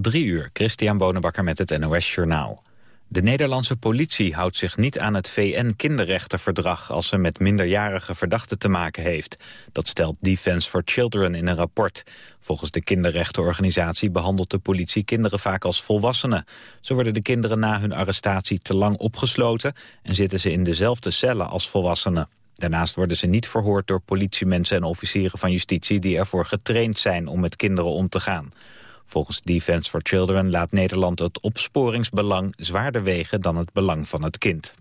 Drie uur, Christian Bonenbakker met het NOS Journaal. De Nederlandse politie houdt zich niet aan het VN-kinderrechtenverdrag... als ze met minderjarige verdachten te maken heeft. Dat stelt Defense for Children in een rapport. Volgens de kinderrechtenorganisatie behandelt de politie kinderen vaak als volwassenen. Zo worden de kinderen na hun arrestatie te lang opgesloten... en zitten ze in dezelfde cellen als volwassenen. Daarnaast worden ze niet verhoord door politiemensen en officieren van justitie... die ervoor getraind zijn om met kinderen om te gaan. Volgens Defence for Children laat Nederland het opsporingsbelang zwaarder wegen dan het belang van het kind.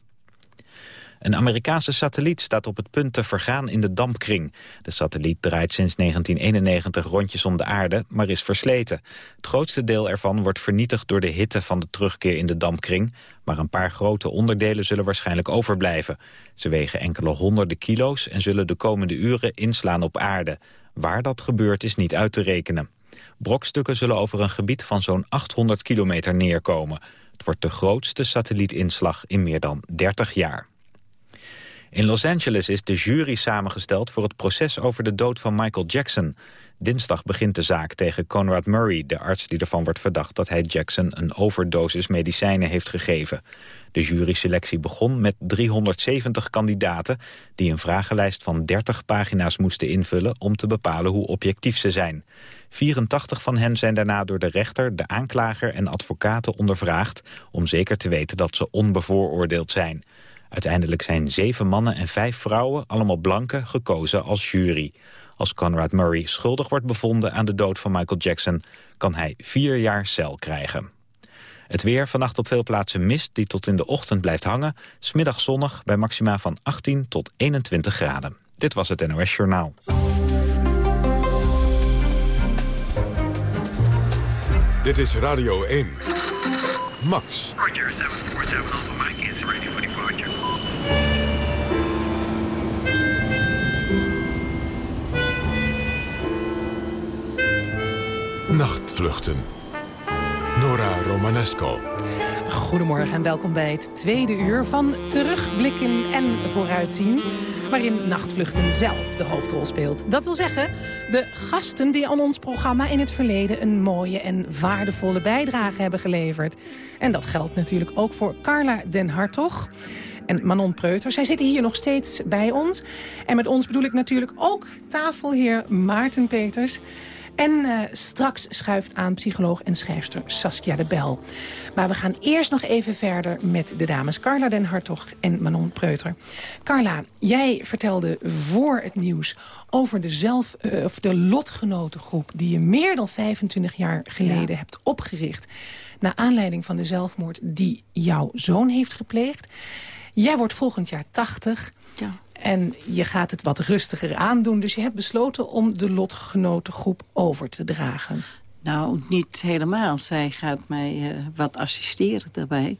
Een Amerikaanse satelliet staat op het punt te vergaan in de dampkring. De satelliet draait sinds 1991 rondjes om de aarde, maar is versleten. Het grootste deel ervan wordt vernietigd door de hitte van de terugkeer in de dampkring. Maar een paar grote onderdelen zullen waarschijnlijk overblijven. Ze wegen enkele honderden kilo's en zullen de komende uren inslaan op aarde. Waar dat gebeurt is niet uit te rekenen. Brokstukken zullen over een gebied van zo'n 800 kilometer neerkomen. Het wordt de grootste satellietinslag in meer dan 30 jaar. In Los Angeles is de jury samengesteld voor het proces over de dood van Michael Jackson. Dinsdag begint de zaak tegen Conrad Murray, de arts die ervan wordt verdacht dat hij Jackson een overdosis medicijnen heeft gegeven. De juryselectie begon met 370 kandidaten die een vragenlijst van 30 pagina's moesten invullen om te bepalen hoe objectief ze zijn. 84 van hen zijn daarna door de rechter, de aanklager en advocaten ondervraagd om zeker te weten dat ze onbevooroordeeld zijn. Uiteindelijk zijn zeven mannen en vijf vrouwen, allemaal blanke, gekozen als jury. Als Conrad Murray schuldig wordt bevonden aan de dood van Michael Jackson... kan hij vier jaar cel krijgen. Het weer, vannacht op veel plaatsen mist die tot in de ochtend blijft hangen. Smiddag zonnig bij maxima van 18 tot 21 graden. Dit was het NOS Journaal. Dit is Radio 1. Max. Roger, 747 Alpha Mike is ready for departure. Nachtvluchten. Nora Romanesco. Goedemorgen en welkom bij het tweede uur van Terugblikken en Vooruitzien. Waarin Nachtvluchten zelf de hoofdrol speelt. Dat wil zeggen, de gasten die aan ons programma in het verleden... een mooie en waardevolle bijdrage hebben geleverd. En dat geldt natuurlijk ook voor Carla den Hartog en Manon Preuter. Zij zitten hier nog steeds bij ons. En met ons bedoel ik natuurlijk ook tafelheer Maarten Peters... En uh, straks schuift aan psycholoog en schrijfster Saskia de Bel. Maar we gaan eerst nog even verder met de dames Carla den Hartog en Manon Preuter. Carla, jij vertelde voor het nieuws over de, zelf, uh, of de lotgenotengroep... die je meer dan 25 jaar geleden Ja. hebt opgericht... naar aanleiding van de zelfmoord die jouw zoon heeft gepleegd. Jij wordt volgend jaar 80... Ja. En je gaat het wat rustiger aandoen. Dus je hebt besloten om de lotgenotengroep over te dragen. Nou, niet helemaal. Zij gaat mij eh, wat assisteren daarbij.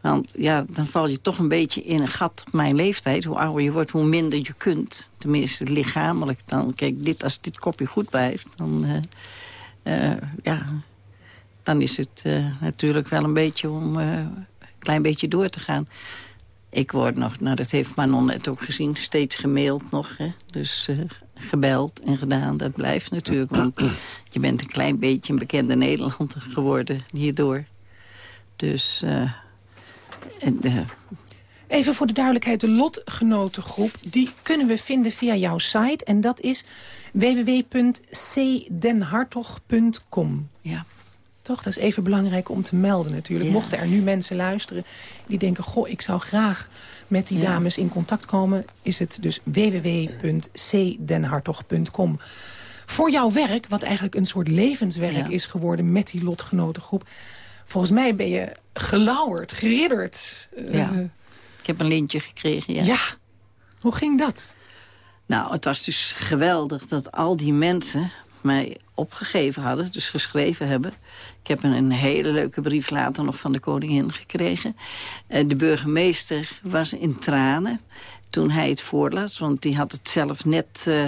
Want ja, dan val je toch een beetje in een gat mijn leeftijd. Hoe ouder je wordt, hoe minder je kunt. Tenminste, lichamelijk. Dan, kijk, dit, als dit kopje goed blijft, dan, eh, eh, ja, dan is het natuurlijk wel een beetje om een klein beetje door te gaan. Ik word nog, nou dat heeft Manon net ook gezien, steeds gemaild nog. Hè? Dus eh, gebeld en gedaan, dat blijft natuurlijk. Want je bent een klein beetje een bekende Nederlander geworden hierdoor. Dus, eh, en, eh, Even voor de duidelijkheid, de lotgenotengroep... die kunnen we vinden via jouw site. En dat is www.cdenhartog.com. ja. Toch? Dat is even belangrijk om te melden natuurlijk. Ja. Mochten er nu mensen luisteren die denken... goh, ik zou graag met die Ja. dames in contact komen... is het dus www.cdenhartog.com. Voor jouw werk, wat eigenlijk een soort levenswerk Ja. is geworden... met die lotgenotengroep... volgens mij ben je gelauwerd, geridderd. eh, Ja. ik heb een lintje gekregen, ja. ja. Hoe ging dat? Nou, het was dus geweldig dat al die mensen mij opgegeven hadden, dus geschreven hebben. Ik heb een, hele leuke brief later nog van de koningin gekregen. Eh, de burgemeester was in tranen toen hij het voorlas, want die had het zelf net eh,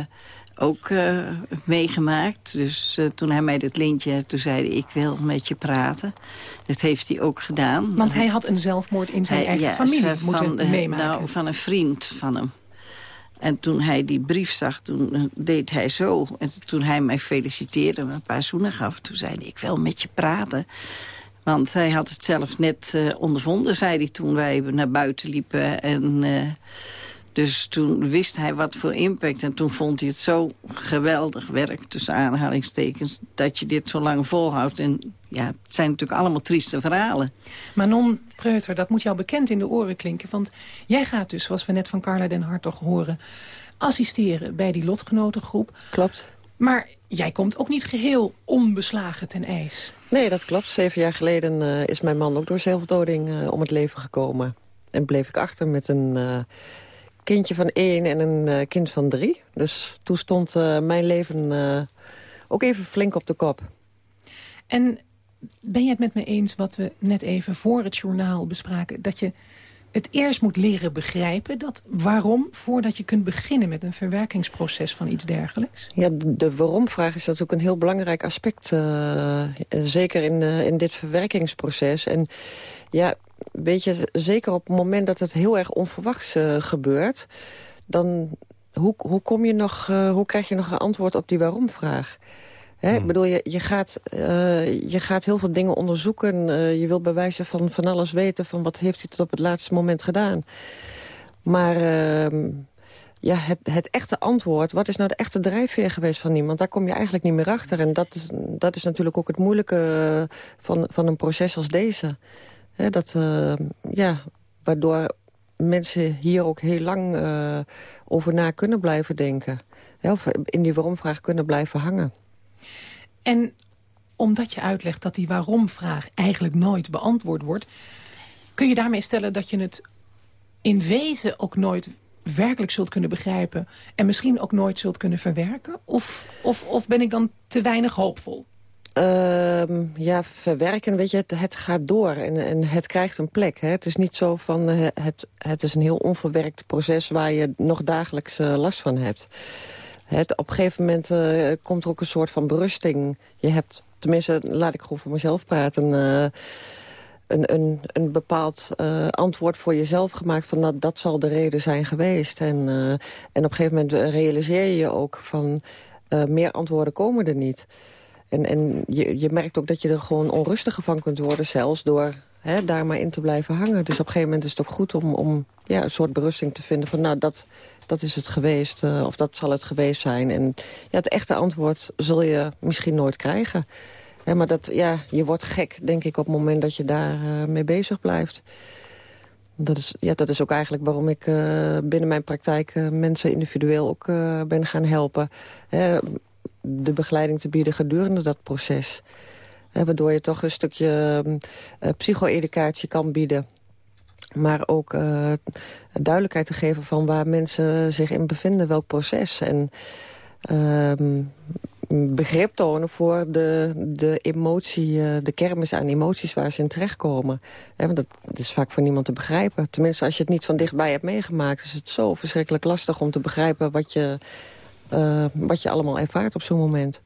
ook eh, meegemaakt. Dus toen hij mij dit lintje, toen zei hij, ik wil met je praten. Dat heeft hij ook gedaan. Want hij had een zelfmoord in zijn Hij- eigen ja, familie moeten van, meemaken. Nou, van een vriend van hem. En toen hij die brief zag, toen eh, deed hij zo. En toen hij mij feliciteerde en een paar zoenen gaf... toen zei hij, ik wil met je praten. Want hij had het zelf net uh, ondervonden, zei hij toen wij naar buiten liepen. En, uh, dus toen wist hij wat voor impact. En toen vond hij het zo geweldig werk, tussen aanhalingstekens... dat je dit zo lang volhoudt. En ja, het zijn natuurlijk allemaal trieste verhalen. Manon Preuter, dat moet jou bekend in de oren klinken. Want jij gaat dus, zoals we net van Carla den Hartog horen... assisteren bij die lotgenotengroep. Klopt. Maar jij komt ook niet geheel onbeslagen ten ijs. Nee, dat klopt. Zeven jaar geleden uh, is mijn man ook door zelfdoding uh, om het leven gekomen. En bleef ik achter met een uh, kindje van één en een kind van drie. Dus toen stond mijn leven ook even flink op de kop. En ben je het met me eens wat we net even voor het journaal bespraken... dat je het eerst moet leren begrijpen. Dat waarom, voordat je kunt beginnen met een verwerkingsproces van iets dergelijks? Ja, de, waarom-vraag is natuurlijk een heel belangrijk aspect. Uh, zeker in, uh, in dit verwerkingsproces. En ja, weet je, zeker op het moment dat het heel erg onverwachts uh, gebeurt... dan hoe, hoe, kom je nog, hoe krijg je nog een antwoord op die waarom-vraag? Hè? Ik hmm. bedoel, je, je, gaat, uh, je gaat heel veel dingen onderzoeken. Uh, je wil bij wijze van, van alles weten... van wat heeft hij tot op het laatste moment gedaan. Maar uh, ja, het, het echte antwoord... wat is nou de echte drijfveer geweest van iemand... daar kom je eigenlijk niet meer achter. En dat is, dat is natuurlijk ook het moeilijke van, van een proces als deze. Hè, dat, ja, waardoor mensen hier ook heel lang over na kunnen blijven denken. Hè, of in die waarom-vraag kunnen blijven hangen. En omdat je uitlegt dat die waarom-vraag eigenlijk nooit beantwoord wordt... kun je daarmee stellen dat je het in wezen ook nooit werkelijk zult kunnen begrijpen... en misschien ook nooit zult kunnen verwerken? Of, of, of ben ik dan te weinig hoopvol? Uh, ja, verwerken, weet je, het, gaat door en, en, het krijgt een plek. Hè. Het is niet zo van, uh, het, het is een heel onverwerkt proces... waar je nog dagelijks uh, last van hebt. Het, op een gegeven moment uh, komt er ook een soort van berusting. Je hebt, tenminste, laat ik gewoon voor mezelf praten... Uh, een, een, een bepaald uh, antwoord voor jezelf gemaakt... van dat, dat zal de reden zijn geweest. En, en op een gegeven moment realiseer je je ook van... meer antwoorden komen er niet. En, en je, je merkt ook dat je er gewoon onrustiger van kunt worden... zelfs door hè, daar maar in te blijven hangen. Dus op een gegeven moment is het ook goed om, om ja, een soort berusting te vinden... van nou, dat, dat is het geweest, uh, of dat zal het geweest zijn. En ja, het echte antwoord zul je misschien nooit krijgen. Maar dat, ja, je wordt gek, denk ik, op het moment dat je daar uh, mee bezig blijft. Dat is, ja, dat is ook eigenlijk waarom ik uh, binnen mijn praktijk mensen individueel ook ben gaan helpen. de begeleiding te bieden gedurende dat proces. Waardoor je toch een stukje psycho-educatie kan bieden. Maar ook uh, duidelijkheid te geven van waar mensen zich in bevinden, welk proces. En uh, begrip tonen voor de, de emotie, uh, de kermis aan emoties waar ze in terechtkomen. Ja, want dat, is vaak voor niemand te begrijpen. Tenminste, als je het niet van dichtbij hebt meegemaakt... is het zo verschrikkelijk lastig om te begrijpen wat je, wat je allemaal ervaart op zo'n moment.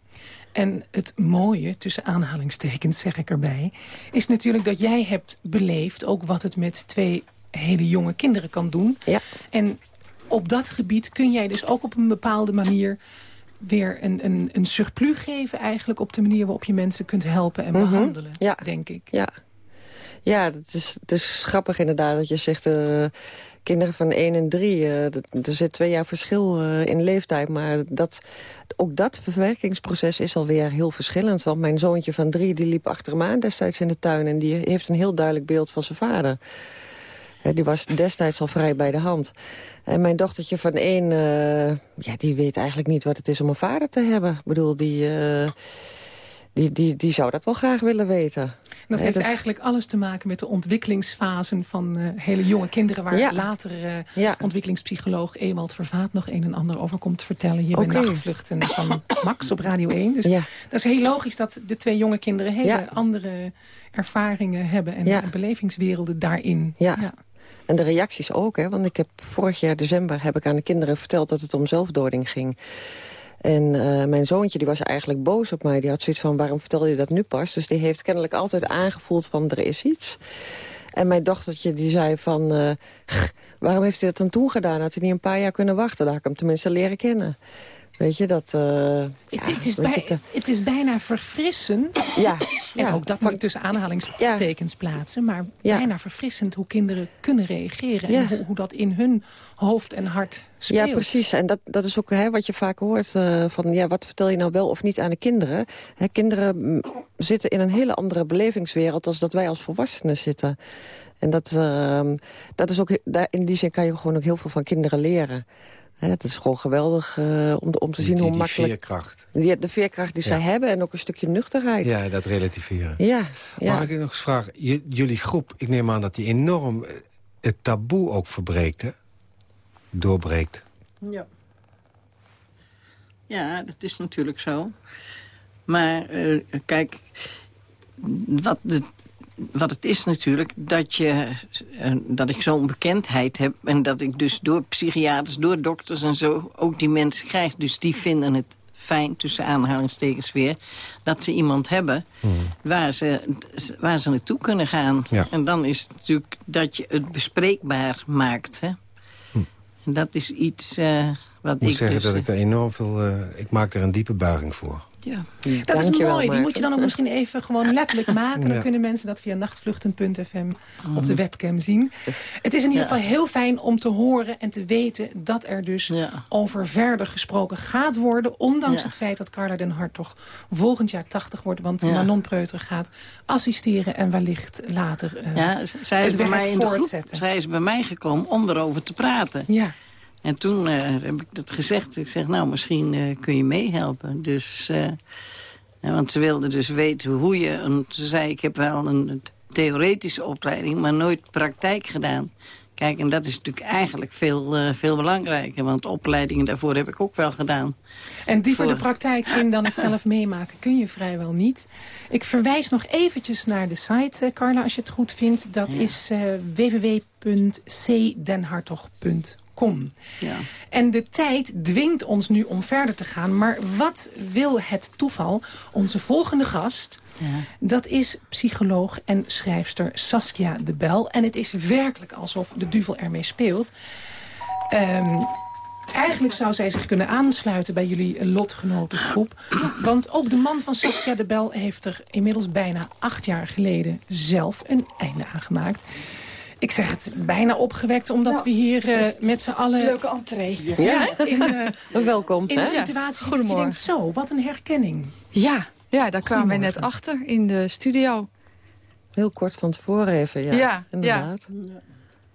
En het mooie, tussen aanhalingstekens zeg ik erbij... is natuurlijk dat jij hebt beleefd ook wat het met twee hele jonge kinderen kan doen. Ja. En op dat gebied kun jij dus ook op een bepaalde manier weer een, een, een surplus geven eigenlijk... op de manier waarop je mensen kunt helpen en mhm. behandelen, ja. denk ik. Ja, ja het, is, het is grappig inderdaad dat je zegt... Uh, kinderen van 1 en 3. Uh, er zit twee jaar verschil uh, in leeftijd. Maar dat, ook dat verwerkingsproces is alweer heel verschillend. Want mijn zoontje van 3 die liep achter hem aan destijds in de tuin... en die heeft een heel duidelijk beeld van zijn vader. Die was destijds al vrij bij de hand. En mijn dochtertje van 1, ja, die weet eigenlijk niet wat het is om een vader te hebben. Ik bedoel, die die, die, die zou dat wel graag willen weten. Dat heeft eigenlijk alles te maken met de ontwikkelingsfasen van uh, hele jonge kinderen... waar later uh, ontwikkelingspsycholoog Ewald Vervaat nog een en ander over komt te vertellen. Hier okay. bij Nachtvluchten van Max op Radio 1. Dus dat is heel logisch dat de twee jonge kinderen hele andere ervaringen hebben... en belevingswerelden daarin. ja. En de reacties ook, hè? want ik heb vorig jaar december heb ik aan de kinderen verteld dat het om zelfdoding ging. En uh, mijn zoontje die was eigenlijk boos op mij. Die had zoiets van, waarom vertel je dat nu pas? Dus die heeft kennelijk altijd aangevoeld van, er is iets. En mijn dochtertje die zei van... eh, "Gh, waarom heeft hij dat dan toen gedaan? Had hij niet een paar jaar kunnen wachten? Dan had ik hem tenminste leren kennen. Weet je, dat... eh, Het, ja, het, is bij, het is bijna verfrissend. ja, En ja, ook dat moet ik tussen aanhalingstekens plaatsen. Maar bijna verfrissend hoe kinderen kunnen reageren. En hoe, hoe dat in hun hoofd en hart speelt. Ja, precies. En dat, dat is ook hè, wat je vaak hoort. eh, van, ja, wat vertel je nou wel of niet aan de kinderen? Hè, kinderen mm, zitten in een hele andere belevingswereld... als dat wij als volwassenen zitten. En dat, ehm, dat is ook, daar, in die zin kan je gewoon ook heel veel van kinderen leren. Het is gewoon geweldig eh, om, te zien die, hoe die makkelijk... veerkracht. Die, de veerkracht die zij hebben en ook een stukje nuchterheid. Ja, dat relativeren. ja. ja. Mag ik nog eens vragen? J- jullie groep, ik neem aan dat die enorm eh, het taboe ook verbreekt, hè? Doorbreekt. Ja. Ja, dat is natuurlijk zo. Maar eh, kijk, wat, de, wat het is natuurlijk, dat, je, eh, dat ik zo'n bekendheid heb... en dat ik dus door psychiaters, door dokters en zo ook die mensen krijg. Dus die vinden het fijn, tussen aanhalingstekens weer... dat ze iemand hebben waar, ze, waar ze naartoe kunnen gaan. Ja. En dan is het natuurlijk dat je het bespreekbaar maakt. Hè? En dat is iets eh, wat Ik moet ik zeggen dus, dat ik er enorm veel... eh, ik maak er een diepe buiging voor. Ja. Dat is mooi. Die moet je dan ook misschien even gewoon letterlijk maken. Dan Ja. kunnen mensen dat via nachtvluchten.fm op de webcam zien. Het is in ieder Ja. geval heel fijn om te horen en te weten... dat er dus Ja. over verder gesproken gaat worden. Ondanks het feit dat Carla den Hart toch volgend jaar 80 wordt. Want. Manon Preuter gaat assisteren en wellicht later... eh, Ja, zij is, het bij mij in de groep, voortzetten. zij is bij mij gekomen om erover te praten. ja. En toen eh, heb ik dat gezegd. Ik zeg, nou, misschien eh, kun je meehelpen. Dus, eh, want ze wilde dus weten hoe je... Een, ze zei, ik heb wel een theoretische opleiding, maar nooit praktijk gedaan. Kijk, en dat is natuurlijk eigenlijk veel, veel belangrijker. Want opleidingen daarvoor heb ik ook wel gedaan. En dieper Voor- de praktijk in dan het zelf meemaken kun je vrijwel niet. Ik verwijs nog eventjes naar de site, Carla, als je het goed vindt. Dat Ja. is eh Ja. En de tijd dwingt ons nu om verder te gaan. Maar wat wil het toeval? Onze volgende gast, Ja. dat is psycholoog en schrijfster Saskia de Bel. En het is werkelijk alsof de duvel ermee speelt. Ehm, eigenlijk zou zij zich kunnen aansluiten bij jullie lotgenotengroep. Want ook de man van Saskia de Bel heeft er inmiddels bijna acht jaar geleden zelf een einde aan gemaakt. Ik zeg het bijna opgewekt, omdat we hier eh, met z'n allen... Leuke entree. Ja, in, eh, Welkom. in hè? een situatie dat je denkt, zo, wat een herkenning. Ja, ja daar kwamen wij net achter in de studio. Heel kort van tevoren even, ja. Ja, inderdaad.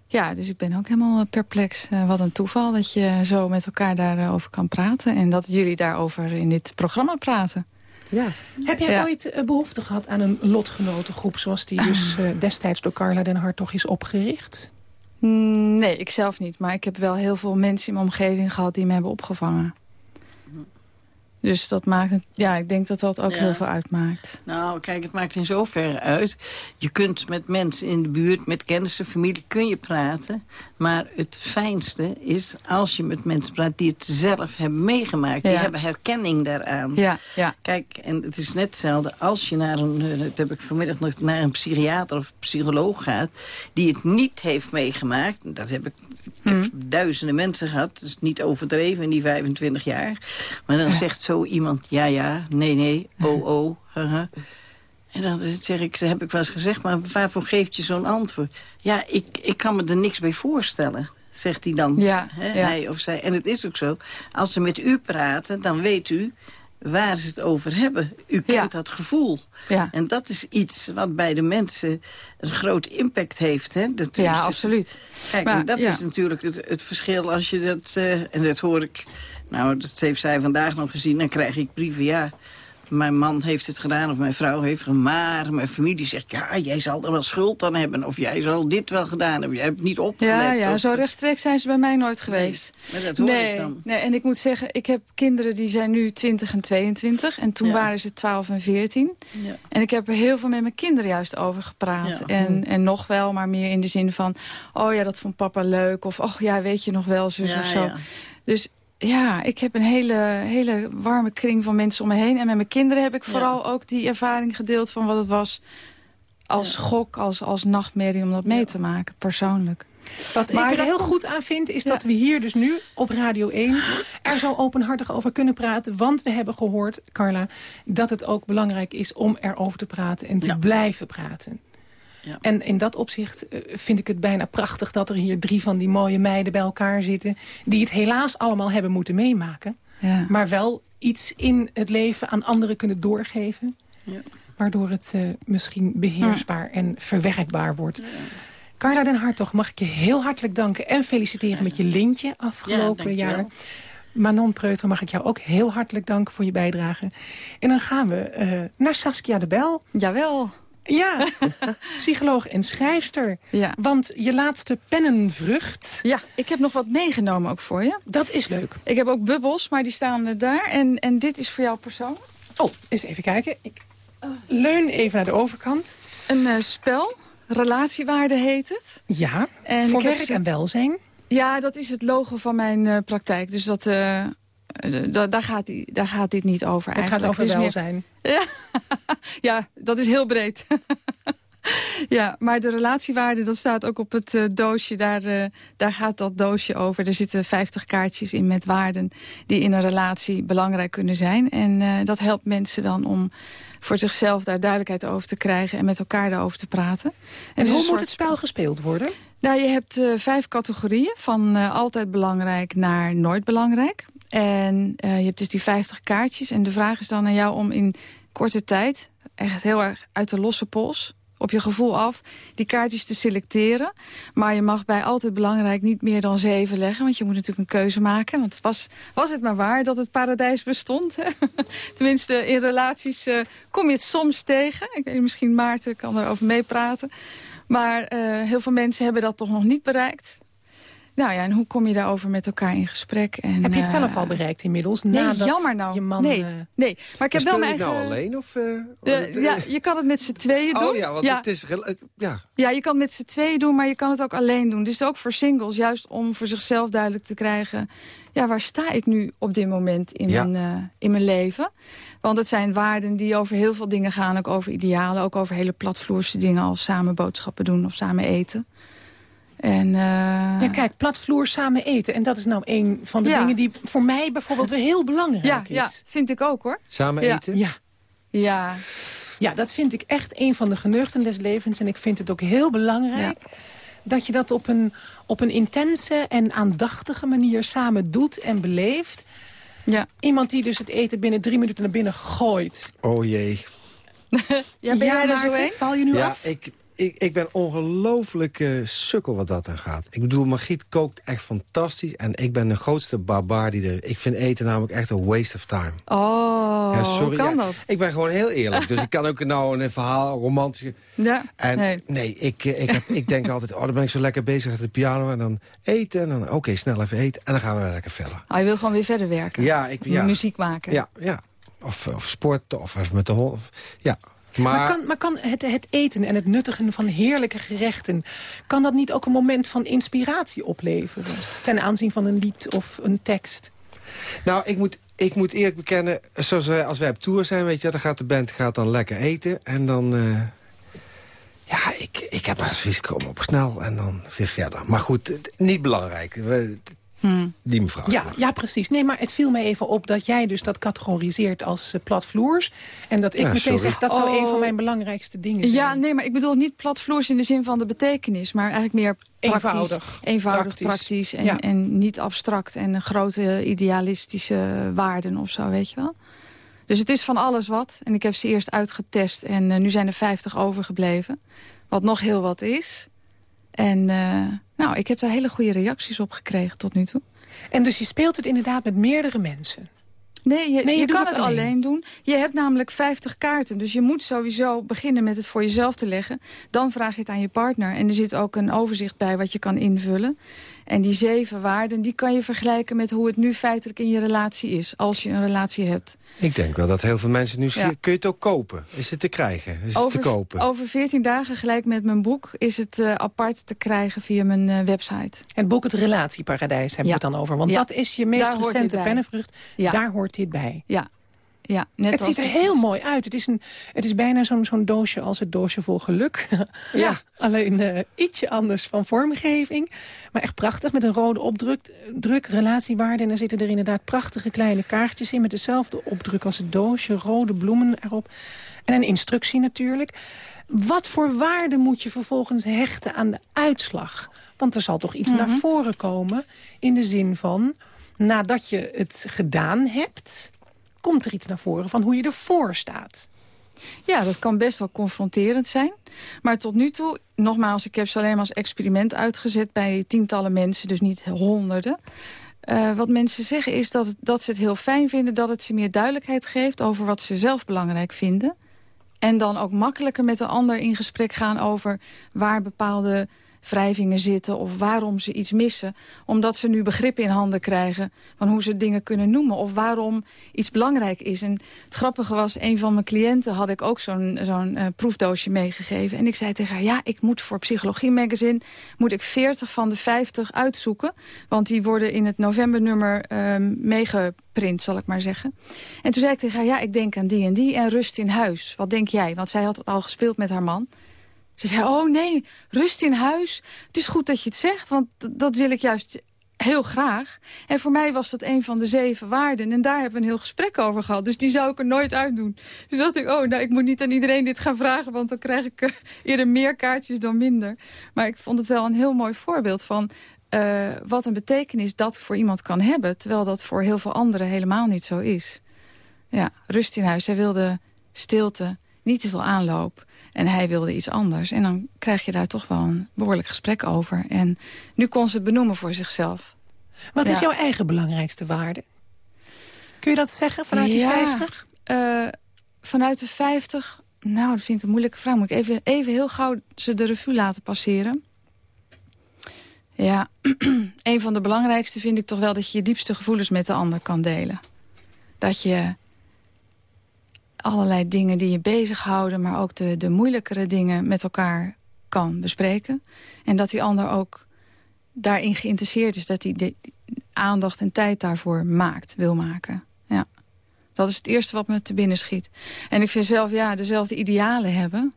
Ja, dus ik ben ook helemaal eh, perplex. Eh, wat een toeval dat je zo met elkaar daarover kan praten. En dat jullie daarover in dit programma praten. Ja. Heb jij Ja. ooit eh, behoefte gehad aan een lotgenotengroep... zoals die dus eh, destijds door Carla den Hartog is opgericht? Mm, Nee, ik zelf niet. Maar ik heb wel heel veel mensen in mijn omgeving gehad die me hebben opgevangen. Dus dat maakt het, ja, ik denk dat dat ook Ja. heel veel uitmaakt. Nou, kijk, het maakt in zoverre uit. Je kunt met mensen in de buurt, met kennissen, familie, kun je praten. Maar het fijnste is als je met mensen praat die het zelf hebben meegemaakt. Die hebben herkenning daaraan. Ja, ja. Kijk, en het is net hetzelfde als je naar een, eh, dat heb ik vanmiddag nog, naar een psychiater of psycholoog gaat, die het niet heeft meegemaakt. Dat heb ik, ik heb Mhm. duizenden mensen gehad, dat is niet overdreven in die 25 jaar. Maar dan zegt zo iemand, ja, ja, nee, nee, oh, oh. En dan zeg ik, heb ik wel eens gezegd, maar waarvoor geeft je zo'n antwoord? Ja, ik, ik kan me er niks bij voorstellen, zegt hij dan. Ja, Hè, ja. Hij of zij. En het is ook zo, als ze met u praten, dan weet u waar ze het over hebben. U kent Ja. dat gevoel. Ja, En dat is iets wat bij de mensen een groot impact heeft. Hè? Ja absoluut. Kijk, Maar, dat ja. is natuurlijk het, het verschil als je dat... eh, en dat hoor ik... Nou, dat heeft zij vandaag nog gezien. Dan krijg ik brieven, ja... Mijn man heeft het gedaan of mijn vrouw heeft het maar mijn familie zegt... ja, jij zal er wel schuld aan hebben. Of jij zal dit wel gedaan hebben. Jij hebt niet opgelet. Ja, ja, of- zo rechtstreeks zijn ze bij mij nooit geweest. Maar dat hoor nee, ik dan. nee, en ik moet zeggen, ik heb kinderen die zijn nu 20 en 22. En toen Ja. waren ze 12 en 14. Ja. En ik heb er heel veel met mijn kinderen juist over gepraat. Ja. En, en nog wel, maar meer in de zin van... oh ja, dat vond papa leuk. Of oh ja, weet je nog wel, zus of zo. ja. Dus ja, ik heb een hele, hele warme kring van mensen om me heen. En met mijn kinderen heb ik vooral ook die ervaring gedeeld... van wat het was als gok, als, als nachtmerrie om dat mee te maken, persoonlijk. Wat Maar ik er heel goed aan vind, is Ja. dat we hier dus nu op Radio 1 er zo openhartig over kunnen praten. Want we hebben gehoord, Carla, dat het ook belangrijk is om erover te praten en te Ja. blijven praten. Ja. En in dat opzicht eh, vind ik het bijna prachtig dat er hier drie van die mooie meiden bij elkaar zitten. Die het helaas allemaal hebben moeten meemaken. Ja. Maar wel iets in het leven aan anderen kunnen doorgeven. Ja. Waardoor het eh, misschien beheersbaar en verwerkbaar wordt. Carla den Hartog, mag ik je heel hartelijk danken en feliciteren met je lintje afgelopen dankjewel. jaar. Manon Preuter, mag ik jou ook heel hartelijk danken voor je bijdrage. En dan gaan we eh, naar Saskia de Bel. Jawel. Ja, psycholoog en schrijfster. Ja. Want je laatste pennenvrucht, ja, ik heb nog wat meegenomen ook voor je. dat is leuk. Ik heb ook bubbels, maar die staan er daar. En, en dit is voor jou persoonlijk. Oh, eens even kijken. Ik leun even naar de overkant. Een eh, spel, relatiewaarde heet het. Ja, En voor werk en welzijn. Ja, dat is het logo van mijn eh, praktijk. Dus dat, eh, da- daar, gaat, daar gaat dit niet over Het gaat over Het meer- welzijn. Ja, dat is heel breed. ja, maar de relatiewaarde, dat staat ook op het eh, doosje. Daar, eh, daar gaat dat doosje over. Er zitten 50 kaartjes in met waarden die in een relatie belangrijk kunnen zijn. En eh, dat helpt mensen dan om voor zichzelf daar duidelijkheid over te krijgen... en met elkaar daarover te praten. En is hoe moet het spel gespeeld worden? nou, je hebt eh, vijf categorieën. Van eh, altijd belangrijk naar nooit belangrijk. En eh, je hebt dus die 50 kaartjes. En de vraag is dan aan jou om in korte tijd... echt heel erg uit de losse pols op je gevoel af, die kaartjes te selecteren. Maar je mag bij altijd belangrijk niet meer dan zeven leggen. Want je moet natuurlijk een keuze maken. Want was, was het maar waar dat het paradijs bestond? Tenminste, in relaties eh, kom je het soms tegen. Ik weet misschien Maarten kan erover meepraten. Maar eh, heel veel mensen hebben dat toch nog niet bereikt. Nou ja, en hoe kom je daarover met elkaar in gesprek? En, Heb je het eh, zelf al bereikt inmiddels? Nee, nadat jammer nou. je man... nee, eh, nee, maar ik heb wel mijn het eigen... nou alleen? Of, eh, Ja, want het- ja, je kan het met z'n tweeën doen. Oh ja, want het is... Ja, Ja, je kan het met z'n tweeën doen, maar je kan het ook alleen doen. Dus ook voor singles, juist om voor zichzelf duidelijk te krijgen... ja, waar sta ik nu op dit moment in, Ja. mijn, eh, in mijn leven? Want het zijn waarden die over heel veel dingen gaan. Ook over idealen, ook over hele platvloerse dingen... als samen boodschappen doen of samen eten. En, eh, Ja, kijk, platvloer samen eten. En dat is nou een van de Ja. dingen die voor mij bijvoorbeeld weer heel belangrijk ja, is. ja, vind ik ook hoor. samen Ja. eten? Ja. Ja, ja, dat vind ik echt een van de geneugten des levens. En ik vind het ook heel belangrijk dat je dat op een, op een intense en aandachtige manier samen doet en beleeft. ja. Iemand die dus het eten binnen drie minuten naar binnen gooit. Oh jee. ja ben jij er zo? Val je nu Ja, af? ik, ik, ik ben ongelooflijk eh, sukkel wat dat aan gaat. Ik bedoel, Margriet kookt echt fantastisch. En ik ben de grootste barbaar die er... Ik vind eten namelijk echt een waste of time. Oh, ja, sorry. kan ja, dat? Ik ben gewoon heel eerlijk. Dus ik kan ook nou een verhaal, romantisch... Ja, En nee. nee, ik, eh, ik, heb, ik denk altijd, oh, dan ben ik zo lekker bezig met de piano. En dan eten. En dan, oké, snel even eten. En dan gaan we lekker verder. Oh, je wil gewoon weer verder werken. Ja, ik, ja. Muziek maken. Ja, ja. Of, of sporten, of even met de hond. ja. Maar, Maar kan, maar kan het, het eten en het nuttigen van heerlijke gerechten... kan dat niet ook een moment van inspiratie opleveren? Ten aanzien van een lied of een tekst? nou, ik moet, ik moet eerlijk bekennen, zoals wij, als wij op tour zijn, weet je, dan gaat de band gaat dan lekker eten. En dan, eh, ja, ik, ik heb als zoiets komen op snel en dan weer verder. Maar goed, niet belangrijk. We- Hmm. Die mevrouw. Ja, ja, precies. Nee, maar het viel me even op dat jij dus dat categoriseert als eh, platvloers. En dat ik Ja, meteen sorry. zeg, dat zou Oh. een van mijn belangrijkste dingen zijn. Ja, nee, maar ik bedoel niet platvloers in de zin van de betekenis... maar eigenlijk meer praktisch. Eenvoudig, Eenvoudig, praktisch. praktisch, en, Ja. en niet abstract... en grote idealistische waarden of zo, weet je wel. Dus het is van alles wat. En ik heb ze eerst uitgetest en eh, nu zijn er 50 overgebleven. Wat nog heel wat is. En eh, nou, ik heb daar hele goede reacties op gekregen tot nu toe. En dus je speelt het inderdaad met meerdere mensen. Nee, je, Nee, je je doet kan het het alleen. alleen. doen. Je hebt namelijk 50 kaarten. Dus je moet sowieso beginnen met het voor jezelf te leggen. Dan vraag je het aan je partner. En er zit ook een overzicht bij wat je kan invullen. En die zeven waarden, die kan je vergelijken met hoe het nu feitelijk in je relatie is. Als je een relatie hebt. Ik denk wel dat heel veel mensen nu... Ja. Kun je het ook kopen? Is het te krijgen? Is het te kopen? over 14 dagen, gelijk met mijn boek, is het eh, apart te krijgen via mijn eh, website. Het boek Het Relatieparadijs hebben Ja. we het dan over. Want Ja. dat is je meest Daar recente pennenvrucht. Ja. Daar hoort dit bij. Ja. Ja net Het ziet er heel toest. mooi uit. Het is, een, het is bijna zo'n zo'n doosje als het doosje vol geluk. Ja. Alleen eh, ietsje anders van vormgeving. Maar echt prachtig, met een rode opdruk, druk, relatiewaarde. En dan zitten er inderdaad prachtige kleine kaartjes in... met dezelfde opdruk als het doosje, rode bloemen erop. En een instructie natuurlijk. Wat voor waarde moet je vervolgens hechten aan de uitslag? Want er zal toch iets naar voren komen in de zin van... nadat je het gedaan hebt, komt er iets naar voren van hoe je ervoor staat. Ja, dat kan best wel confronterend zijn. Maar tot nu toe, nogmaals, ik heb ze alleen maar als experiment uitgezet... bij tientallen mensen, dus niet honderden. Eh, wat mensen zeggen is dat, dat ze het heel fijn vinden... dat het ze meer duidelijkheid geeft over wat ze zelf belangrijk vinden. En dan ook makkelijker met de ander in gesprek gaan over... waar bepaalde wrijvingen zitten of waarom ze iets missen. Omdat ze nu begrip in handen krijgen van hoe ze dingen kunnen noemen. Of waarom iets belangrijk is. En het grappige was, een van mijn cliënten had ik ook zo'n zo'n eh, proefdoosje meegegeven. En ik zei tegen haar, ja, ik moet voor Psychologie Magazine... moet ik 40 van de 50 uitzoeken. Want die worden in het novembernummer ehm meegeprint, zal ik maar zeggen. En toen zei ik tegen haar, ja, ik denk aan die en die en rust in huis. Wat denk jij? Want zij had het al gespeeld met haar man. Ze zei, oh nee, rust in huis. Het is goed dat je het zegt, want dat wil ik juist heel graag. En voor mij was dat een van de zeven waarden. En daar hebben we een heel gesprek over gehad. Dus die zou ik er nooit uitdoen. Dus dacht ik, oh, nou, ik moet niet aan iedereen dit gaan vragen... want dan krijg ik eh, eerder meer kaartjes dan minder. Maar ik vond het wel een heel mooi voorbeeld van... eh, wat een betekenis dat voor iemand kan hebben... terwijl dat voor heel veel anderen helemaal niet zo is. Ja, rust in huis. Zij wilde stilte, niet te veel aanloop. En hij wilde iets anders. En dan krijg je daar toch wel een behoorlijk gesprek over. En nu kon ze het benoemen voor zichzelf. Wat is jouw eigen belangrijkste waarde? Kun je dat zeggen vanuit die Ja. 50? Eh, vanuit de 50, nou, dat vind ik een moeilijke vraag. Moet ik even, even heel gauw ze de revue laten passeren? Ja, een van de belangrijkste vind ik toch wel... dat je je diepste gevoelens met de ander kan delen. Dat je allerlei dingen die je bezighouden... maar ook de, de moeilijkere dingen met elkaar kan bespreken. En dat die ander ook daarin geïnteresseerd is. Dat hij de aandacht en tijd daarvoor maakt, wil maken. Ja. Dat is het eerste wat me te binnen schiet. En ik vind zelf, ja, dezelfde idealen hebben...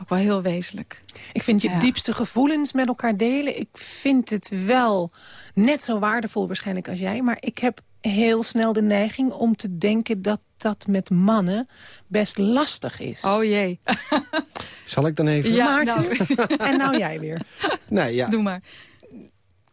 ook wel heel wezenlijk. Ik vind je Ja. diepste gevoelens met elkaar delen. Ik vind het wel net zo waardevol waarschijnlijk als jij. Maar ik heb heel snel de neiging om te denken dat dat met mannen best lastig is. Oh jee. Zal ik dan even... Ja, Maarten? nou, En nou jij weer. Nee, ja. doe maar.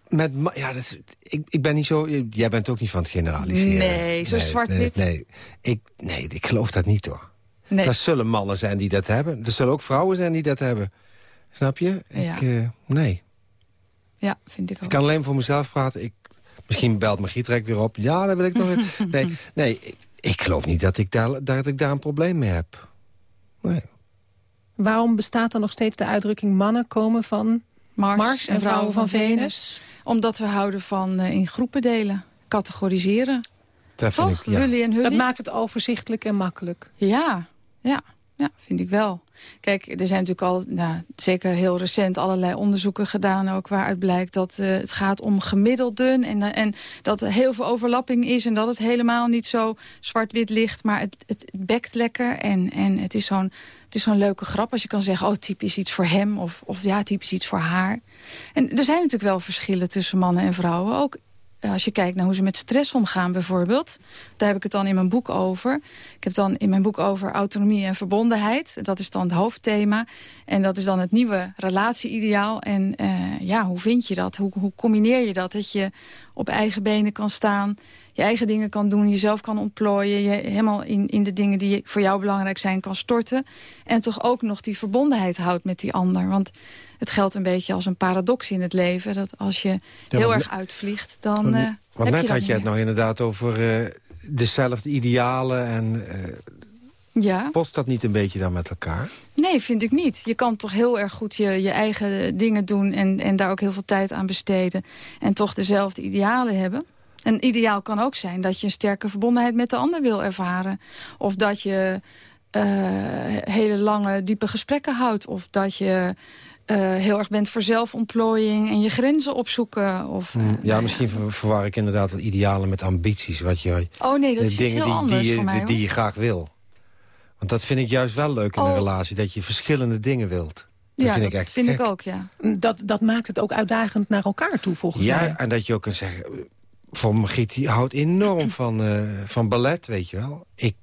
Met, ja, dat is, ik, ik ben niet zo... Jij bent ook niet van het generaliseren. Nee, zo zwart-wit. Nee, nee, ik, nee, ik geloof dat niet, hoor. Nee. Er zullen mannen zijn die dat hebben. Er zullen ook vrouwen zijn die dat hebben. Snap je? Ik, Ja. eh, nee. Ja, vind ik ook. Ik kan alleen voor mezelf praten. Ik, misschien belt Margriet direct weer op. Ja, dat wil ik nog even. Nee, nee ik, ik geloof niet dat ik, daar, dat ik daar een probleem mee heb. Nee. Waarom bestaat dan nog steeds de uitdrukking... mannen komen van Mars, Mars en vrouwen van Venus? Omdat we houden van eh, in groepen delen. Categoriseren. Dat vind ik, ja. Hully en Hully. Dat maakt het overzichtelijk en makkelijk. Ja, ja, ja, vind ik wel. Kijk, er zijn natuurlijk al, nou, zeker heel recent, allerlei onderzoeken gedaan ook waaruit blijkt dat eh, het gaat om gemiddelden en, eh, en dat er heel veel overlapping is en dat het helemaal niet zo zwart-wit ligt, maar het, het, bekt lekker en, en het is zo'n zo'n leuke grap als je kan zeggen, oh, typisch iets voor hem of, of ja, typisch iets voor haar. En er zijn natuurlijk wel verschillen tussen mannen en vrouwen, ook als je kijkt naar hoe ze met stress omgaan bijvoorbeeld. Daar heb ik het dan in mijn boek over. Ik heb dan in mijn boek over autonomie en verbondenheid. Dat is dan het hoofdthema. En dat is dan het nieuwe relatieideaal. En eh, ja, hoe vind je dat? Hoe, hoe combineer je dat? Dat je op eigen benen kan staan, je eigen dingen kan doen, jezelf kan ontplooien, je helemaal in, in de dingen die voor jou belangrijk zijn kan storten. En toch ook nog die verbondenheid houdt met die ander. Want het geldt een beetje als een paradox in het leven. Dat als je heel erg uitvliegt, dan Want, eh, want net je had je het nou inderdaad over eh, dezelfde idealen. En eh Ja. botst dat niet een beetje dan met elkaar? Nee, vind ik niet. Je kan toch heel erg goed je, je eigen dingen doen... En, en daar ook heel veel tijd aan besteden. En toch dezelfde idealen hebben. Een ideaal kan ook zijn dat je een sterke verbondenheid met de ander wil ervaren. Of dat je eh, hele lange, diepe gesprekken houdt. Of dat je eh, heel erg bent voor zelfontplooiing en je grenzen opzoeken. Of, Mm, eh, Ja, nou misschien ver- verwar ik inderdaad wel idealen met ambities. Wat je, Oh nee, dat de is iets heel die, anders die, je- voor mij. die, die je graag wil. Want dat vind ik juist wel leuk in een Oh. relatie. Dat je verschillende dingen wilt. Dat ja, vind ik dat echt vind gek. ik ook, ja. Dat, dat maakt het ook uitdagend naar elkaar toe, volgens Ja, mij. en dat je ook kan zeggen... Van Margriet, die houdt enorm van, eh, van ballet, weet je wel. Ik,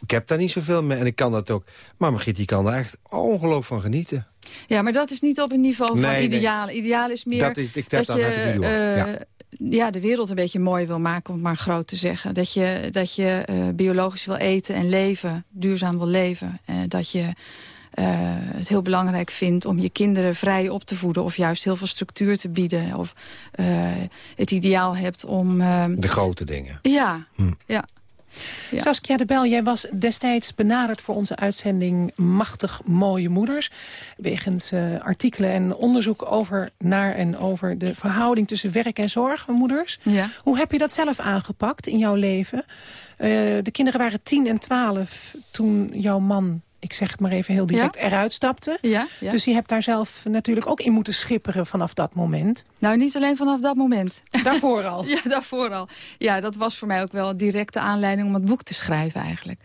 ik heb daar niet zoveel mee en ik kan dat ook. Maar Margriet, die kan daar echt ongelooflijk van genieten. Ja, maar dat is niet op het niveau van Nee, nee. Ideaal is meer Dat is- ik- dat- dat je eh, ja. ja, de wereld een beetje mooi wil maken, om het maar groot te zeggen. Dat je, dat je eh, biologisch wil eten en leven, duurzaam wil leven. Dat je eh, het heel belangrijk vindt om je kinderen vrij op te voeden... of juist heel veel structuur te bieden. Of eh, het ideaal hebt om... eh, De grote dingen. ja, Hm. ja. Ja. Saskia de Bel, jij was destijds benaderd voor onze uitzending Machtig Mooie Moeders. Wegens eh, artikelen en onderzoek over, naar en over de verhouding tussen werk en zorg van moeders. ja. Hoe heb je dat zelf aangepakt in jouw leven? Eh, de kinderen waren 10 en 12 toen jouw man, ik zeg het maar even heel direct, eruit stapte. Ja, ja. Dus je hebt daar zelf natuurlijk ook in moeten schipperen vanaf dat moment. Nou, niet alleen vanaf dat moment. Daarvoor al. Ja, daarvoor al. Ja, dat was voor mij ook wel een directe aanleiding om het boek te schrijven eigenlijk.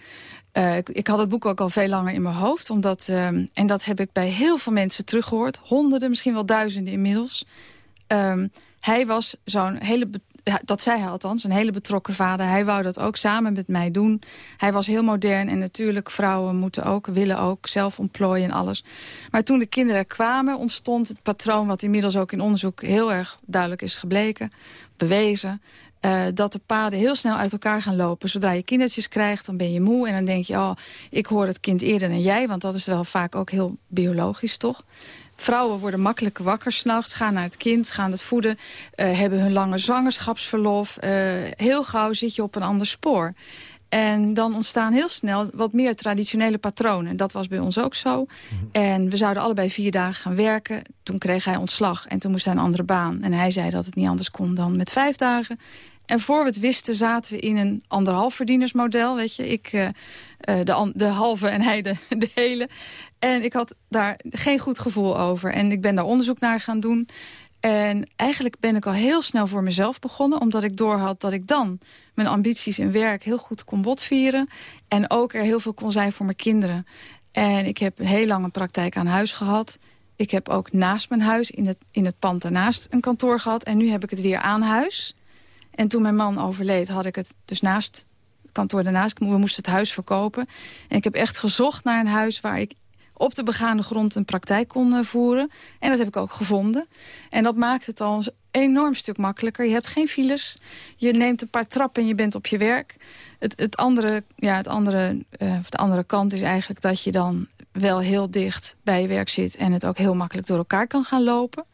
Eh, ik, ik had het boek ook al veel langer in mijn hoofd. Omdat, ehm, en dat heb ik bij heel veel mensen teruggehoord. Honderden, misschien wel duizenden inmiddels. Ehm, hij was zo'n hele... Dat zei hij althans, een hele betrokken vader. Hij wou dat ook samen met mij doen. Hij was heel modern en natuurlijk vrouwen moeten ook, willen ook zelf ontplooien en alles. Maar toen de kinderen er kwamen, ontstond het patroon... wat inmiddels ook in onderzoek heel erg duidelijk is gebleken, bewezen... eh, dat de paden heel snel uit elkaar gaan lopen. Zodra je kindertjes krijgt, dan ben je moe. En dan denk je, oh, ik hoor het kind eerder dan jij. Want dat is wel vaak ook heel biologisch, toch? Vrouwen worden makkelijk wakker s'nachts, gaan naar het kind, gaan het voeden... eh, hebben hun lange zwangerschapsverlof. eh, heel gauw zit je op een ander spoor. En dan ontstaan heel snel wat meer traditionele patronen. Dat was bij ons ook zo. En we zouden allebei vier dagen gaan werken. Toen kreeg hij ontslag en toen moest hij een andere baan. En hij zei dat het niet anders kon dan met vijf dagen. En voor we het wisten zaten we in een anderhalf verdienersmodel. Weet je, ik eh, eh, de, de halve en hij de, de hele. En ik had daar geen goed gevoel over. En ik ben daar onderzoek naar gaan doen. En eigenlijk ben ik al heel snel voor mezelf begonnen. Omdat ik doorhad dat ik dan mijn ambities in werk heel goed kon botvieren. En ook er heel veel kon zijn voor mijn kinderen. En ik heb heel lange praktijk aan huis gehad. Ik heb ook naast mijn huis, in het, in het pand daarnaast, een kantoor gehad. En nu heb ik het weer aan huis. En toen mijn man overleed, had ik het dus naast kantoor daarnaast. We moesten het huis verkopen. En ik heb echt gezocht naar een huis waar ik op de begaande grond een praktijk kon eh, voeren. En dat heb ik ook gevonden. En dat maakt het al een enorm stuk makkelijker. Je hebt geen files. Je neemt een paar trappen en je bent op je werk. Het, het andere, ja, het andere, eh, de andere kant is eigenlijk dat je dan wel heel dicht bij je werk zit... en het ook heel makkelijk door elkaar kan gaan lopen.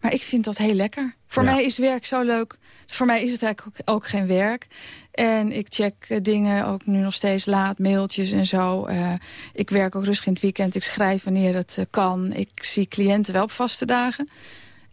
Maar ik vind dat heel lekker. Voor Ja. mij is werk zo leuk. Voor mij is het eigenlijk ook, ook geen werk. En ik check eh, dingen ook nu nog steeds laat, mailtjes en zo. Eh, ik werk ook rustig in het weekend. Ik schrijf wanneer het eh, kan. Ik zie cliënten wel op vaste dagen.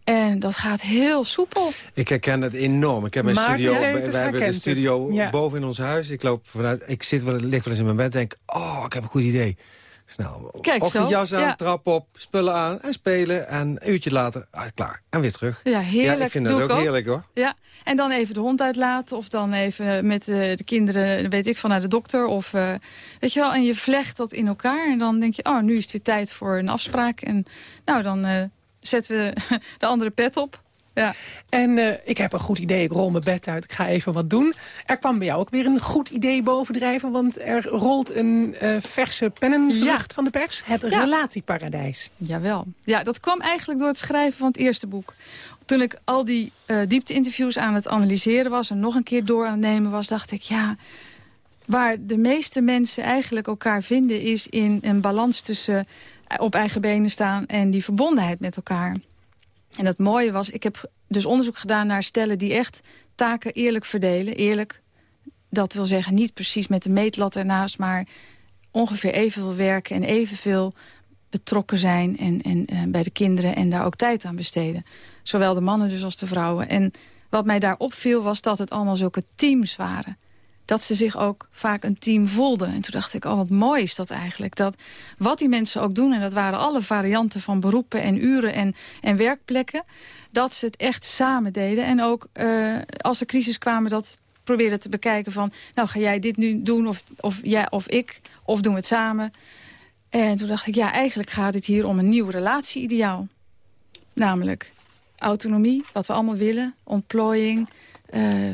En dat gaat heel soepel. Ik herken het enorm. Ik heb mijn studio, we, we hebben de studio. Ja. boven in ons huis. Ik loop vanuit, ik zit wel, lig wel eens in mijn bed en denk, oh, ik heb een goed idee. Snel, Kijk zo, ochtendjas aan, ja. trap op, spullen aan en spelen. En een uurtje later, ah, klaar. En weer terug. Ja, heerlijk. Ja, ik vind Doe dat ik ook heerlijk hoor. Ja, en dan even de hond uitlaten. Of dan even met eh, de kinderen, weet ik van, naar de dokter. Of, eh, weet je wel, en je vlecht dat in elkaar. En dan denk je, oh, nu is het weer tijd voor een afspraak. En nou, dan eh, zetten we de andere pet op. Ja. En eh, ik heb een goed idee, ik rol mijn bed uit, ik ga even wat doen. Er kwam bij jou ook weer een goed idee bovendrijven... want er rolt een eh, verse pennenvlucht van de pers. Het Ja. relatieparadijs. Jawel. Ja, dat kwam eigenlijk door het schrijven van het eerste boek. Toen ik al die eh diepte-interviews aan het analyseren was... en nog een keer door aan het nemen was, dacht ik... ja, waar de meeste mensen eigenlijk elkaar vinden... is in een balans tussen op eigen benen staan... en die verbondenheid met elkaar. En het mooie was, ik heb dus onderzoek gedaan naar stellen... die echt taken eerlijk verdelen. Eerlijk, dat wil zeggen niet precies met de meetlat ernaast... maar ongeveer evenveel werken en evenveel betrokken zijn en, en, eh, bij de kinderen en daar ook tijd aan besteden. Zowel de mannen dus als de vrouwen. En wat mij daar opviel was dat het allemaal zulke teams waren. Dat ze zich ook vaak een team voelden. En toen dacht ik, oh wat mooi is dat eigenlijk. Dat wat die mensen ook doen, en dat waren alle varianten van beroepen en uren en, en werkplekken, dat ze het echt samen deden. En ook uh, als er crisis kwamen, dat probeerden te bekijken van, nou ga jij dit nu doen of, of jij of ik, of doen we het samen. En toen dacht ik, ja, eigenlijk gaat het hier om een nieuw relatieideaal. Namelijk autonomie, wat we allemaal willen, ontplooiing,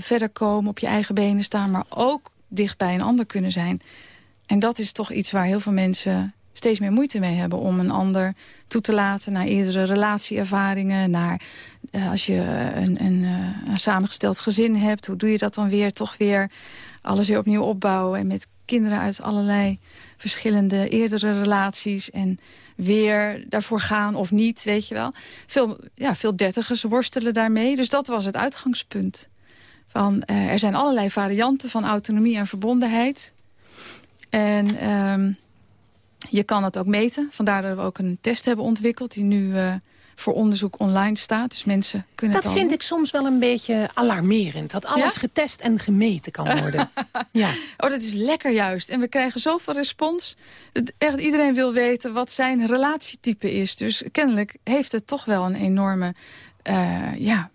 verder komen, op je eigen benen staan... maar ook dicht bij een ander kunnen zijn. En dat is toch iets waar heel veel mensen steeds meer moeite mee hebben... om een ander toe te laten naar eerdere relatieervaringen... naar uh, als je een, een, uh, een, samengesteld gezin hebt... hoe doe je dat dan weer? Toch weer alles weer opnieuw opbouwen... en met kinderen uit allerlei verschillende eerdere relaties... en weer daarvoor gaan of niet, weet je wel. Veel, ja, veel dertigers worstelen daarmee. Dus dat was het uitgangspunt. Van, uh, er zijn allerlei varianten van autonomie en verbondenheid. En um, je kan het ook meten. Vandaar dat we ook een test hebben ontwikkeld... die nu uh, voor onderzoek online staat. Dus mensen kunnen Dat vind ik soms wel een beetje alarmerend. Dat alles ja? getest en gemeten kan worden. ja. Oh, dat is lekker juist. En we krijgen zoveel respons. Echt iedereen wil weten wat zijn relatietype is. Dus kennelijk heeft het toch wel een enorme uh, ja,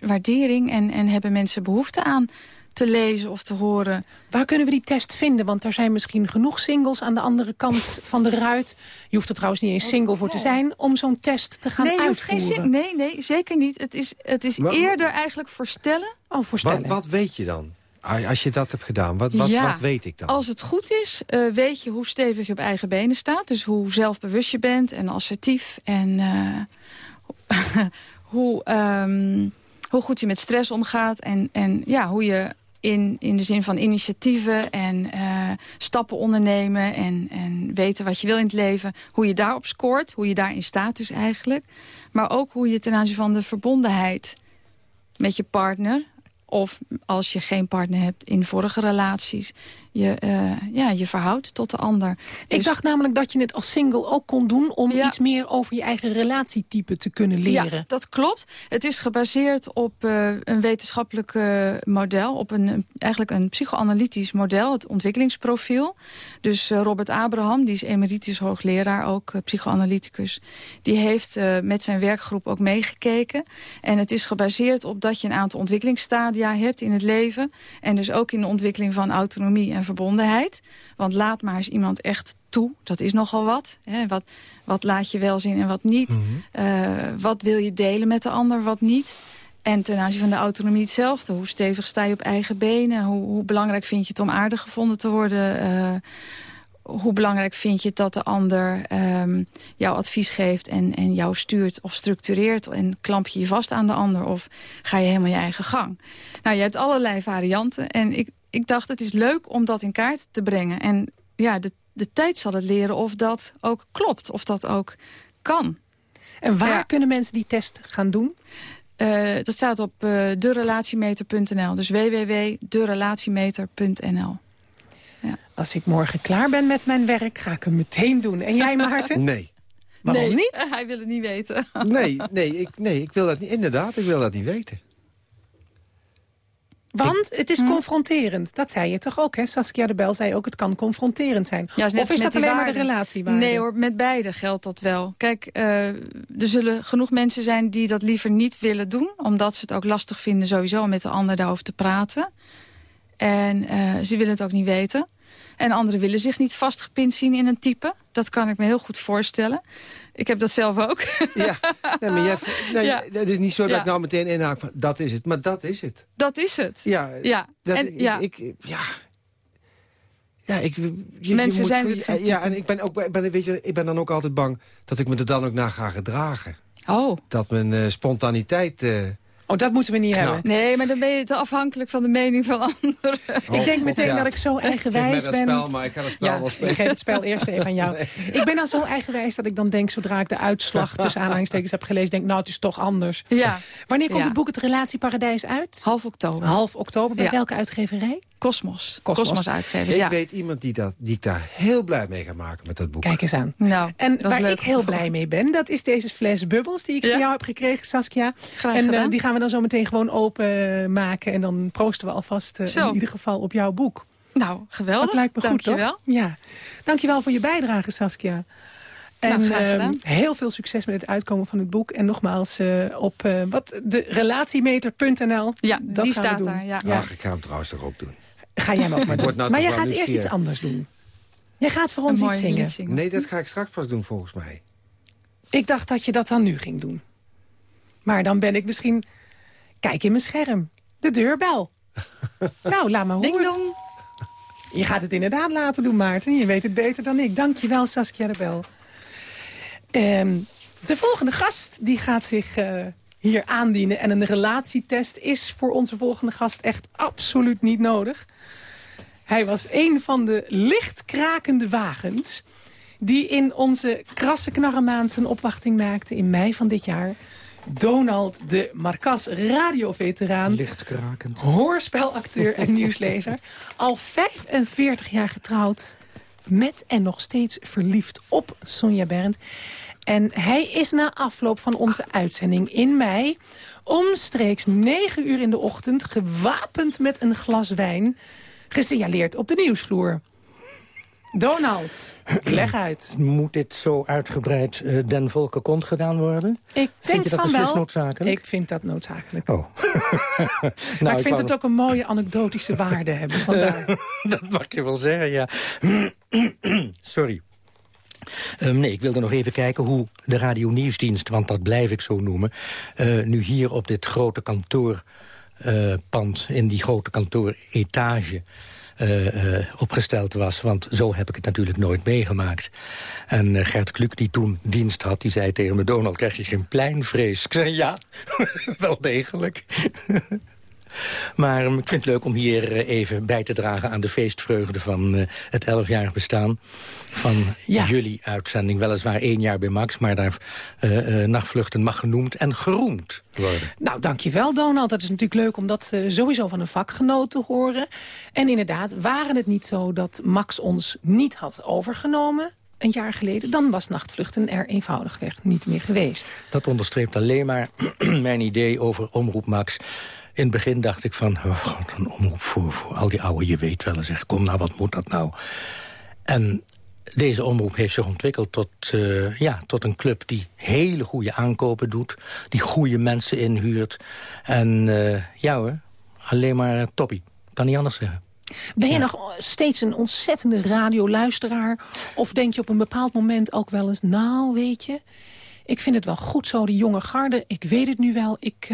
waardering en, en hebben mensen behoefte aan te lezen of te horen. Waar kunnen we die test vinden? Want er zijn misschien genoeg singles aan de andere kant van de ruit. Je hoeft er trouwens niet eens single voor te zijn... om zo'n test te gaan nee, uitvoeren. Geen nee, nee, zeker niet. Het is, het is maar, eerder eigenlijk voorstellen. Oh, voorstellen. Wat, wat weet je dan? Als je dat hebt gedaan, wat, wat, ja, wat weet ik dan? Als het goed is, uh, weet je hoe stevig je op eigen benen staat. Dus hoe zelfbewust je bent en assertief. En uh, hoe, um, hoe goed je met stress omgaat. En, en ja, hoe je in, in de zin van initiatieven en uh, stappen ondernemen... En, en weten wat je wil in het leven. Hoe je daarop scoort, hoe je daarin staat dus eigenlijk. Maar ook hoe je ten aanzien van de verbondenheid met je partner... of als je geen partner hebt in vorige relaties je, uh, ja, je verhoudt tot de ander. Ik dus... dacht namelijk dat je het als single ook kon doen... om ja. iets meer over je eigen relatietype te kunnen leren. Ja, dat klopt. Het is gebaseerd op uh, een wetenschappelijk uh, model. Op een, eigenlijk een psychoanalytisch model, het ontwikkelingsprofiel. Dus Robert Abraham, die is emeritus hoogleraar, ook psychoanalyticus... die heeft met zijn werkgroep ook meegekeken. En het is gebaseerd op dat je een aantal ontwikkelingsstadia hebt in het leven... en dus ook in de ontwikkeling van autonomie en verbondenheid. Want laat maar eens iemand echt toe. Dat is nogal wat. Hè? Wat, wat laat je wel zien en wat niet. Mm -hmm. uh, wat wil je delen met de ander, wat niet. En ten aanzien van de autonomie hetzelfde. Hoe stevig sta je op eigen benen? Hoe, hoe belangrijk vind je het om aardig gevonden te worden? Uh, hoe belangrijk vind je het dat de ander um, jouw advies geeft... En, en jou stuurt of structureert en klamp je je vast aan de ander... of ga je helemaal je eigen gang? Nou, je hebt allerlei varianten. En ik, ik dacht, het is leuk om dat in kaart te brengen. En ja, de, de tijd zal het leren of dat ook klopt, of dat ook kan. En waar ja. kunnen mensen die test gaan doen? Uh, dat staat op uh, derelatiemeter.nl. Dus www.derelatiemeter.nl. Ja. Als ik morgen klaar ben met mijn werk, ga ik hem meteen doen. En jij, Maarten? Nee. Waarom nee, niet? Hij wil het niet weten. Nee, nee, ik, nee, ik wil dat niet. Inderdaad, ik wil dat niet weten. Want het is hm. confronterend. Dat zei je toch ook, hè? Saskia de Bel zei ook, het kan confronterend zijn. Ja, of is dat alleen waarde. maar de relatiewaarde? Nee hoor, met beide geldt dat wel. Kijk, uh, er zullen genoeg mensen zijn die dat liever niet willen doen. Omdat ze het ook lastig vinden sowieso om met de ander daarover te praten. En uh, ze willen het ook niet weten. En anderen willen zich niet vastgepind zien in een type. Dat kan ik me heel goed voorstellen. Ik heb dat zelf ook. Ja, nee, maar jij, nee, ja. het is niet zo dat ja. ik nou meteen inhaak van dat is het. Maar dat is het. Dat is het. Ja, ja. Dat, en, ja. Ik, ja. Ja, ik, je, Mensen je zijn moet, Ja, en ik ben, ook, ben, weet je, ik ben dan ook altijd bang dat ik me er dan ook naar ga gedragen. Oh. Dat mijn uh, spontaniteit... Uh, Oh, dat moeten we niet Knap. hebben. Nee, maar dan ben je te afhankelijk van de mening van anderen. Oh, ik denk meteen ja. dat ik zo eigenwijs ik ben. Spel, maar ik ga het spel ja, wel spelen. Ik geef het spel eerst even aan jou. Nee. Ik ben dan zo eigenwijs dat ik dan denk, zodra ik de uitslag tussen aanhalingstekens heb gelezen, denk nou, het is toch anders. Ja. Wanneer komt ja. het boek Het Relatieparadijs uit? Half oktober. Half oktober. Bij Ja. welke uitgeverij? Cosmos. Cosmos. Cosmos, uitgevers, Ik ja. weet iemand die, dat, die ik daar heel blij mee ga maken met dat boek. Kijk eens aan. Nou, En waar leuk ik heel blij mee ben, dat is deze fles bubbels die ik Ja. van jou heb gekregen, Saskia. Graag en eh, die gaan we dan zo meteen gewoon open maken. En dan proosten we alvast eh, in ieder geval op jouw boek. Nou, geweldig. Dat lijkt me goed, Dankjewel. toch? Ja. Dankjewel voor je bijdrage, Saskia. En Nou, graag ehm, gedaan. heel veel succes met het uitkomen van het boek. En nogmaals, eh, op eh, wat, de relatiemeter.nl. Ja, dat die gaan we staat doen. daar. Ja. Ja. Ach, ik ga hem trouwens toch ook doen. Ga jij maar word nou maar jij gaat eerst iets anders doen. Jij gaat voor ons iets zingen. Nee, dat ga ik straks pas doen volgens mij. Ik dacht dat je dat dan nu ging doen. Maar dan ben ik misschien... Kijk in mijn scherm. De deurbel. nou, laat maar Ding horen. dong. Je gaat het inderdaad laten doen, Maarten. Je weet het beter dan ik. Dank je wel, Saskia de Bel. Ehm, de volgende gast die gaat zich eh, hier aandienen. En een relatietest is voor onze volgende gast echt absoluut niet nodig. Hij was een van de lichtkrakende wagens... die in onze krasse knarremaand zijn opwachting maakte in mei van dit jaar. Donald de Marcas, radioveteraan. Lichtkrakend. Hoorspelacteur en nieuwslezer. Al 45 jaar getrouwd met en nog steeds verliefd op Sonja Berend. En hij is na afloop van onze uitzending in mei... omstreeks 9 uur in de ochtend, gewapend met een glas wijn... gesignaleerd op de nieuwsvloer. Donald, leg uit. Moet dit zo uitgebreid eh, den volke kont gedaan worden? Ik Vind denk je dat van wel. noodzakelijk? Ik vind dat noodzakelijk. Oh. maar Nou, ik vind wou- het ook een mooie anekdotische waarde hebben. Vandaar. Dat mag je wel zeggen, ja. Sorry. Ehm, nee, ik wilde nog even kijken hoe de radionieuwsdienst... want dat blijf ik zo noemen... eh, nu hier op dit grote kantoorpand... in die grote kantooretage... eh, eh, opgesteld was, want zo heb ik het natuurlijk nooit meegemaakt. En eh, Gert Kluk, die toen dienst had, die zei tegen me... Donald, krijg je geen pleinvrees? Ik zei ja, wel degelijk. Maar ehm, ik vind het leuk om hier eh, even bij te dragen aan de feestvreugde van eh, het 11-jarig bestaan van Ja. jullie uitzending. Weliswaar één jaar bij Max, maar daar eh, nachtvluchten mag genoemd en geroemd worden. Nou, dankjewel Donald. Dat is natuurlijk leuk om dat sowieso van een vakgenoot te horen. En inderdaad, waren het niet zo dat Max ons niet had overgenomen... een jaar geleden, dan was Nachtvluchten er eenvoudigweg niet meer geweest. Dat onderstreept alleen maar mijn idee over Omroep Max. In het begin dacht ik van, oh, God, een omroep voor, voor al die oude, je weet wel eens, zeg, kom nou, wat moet dat nou? En deze omroep heeft zich ontwikkeld tot, eh, ja, tot een club die hele goede aankopen doet. Die goede mensen inhuurt. En eh, ja hoor, alleen maar eh, toppie. Kan niet anders zeggen. Ben je nog steeds een ontzettende radioluisteraar? Of denk je op een bepaald moment ook wel eens... nou, weet je, ik vind het wel goed zo, die jonge garde. Ik weet het nu wel, ik...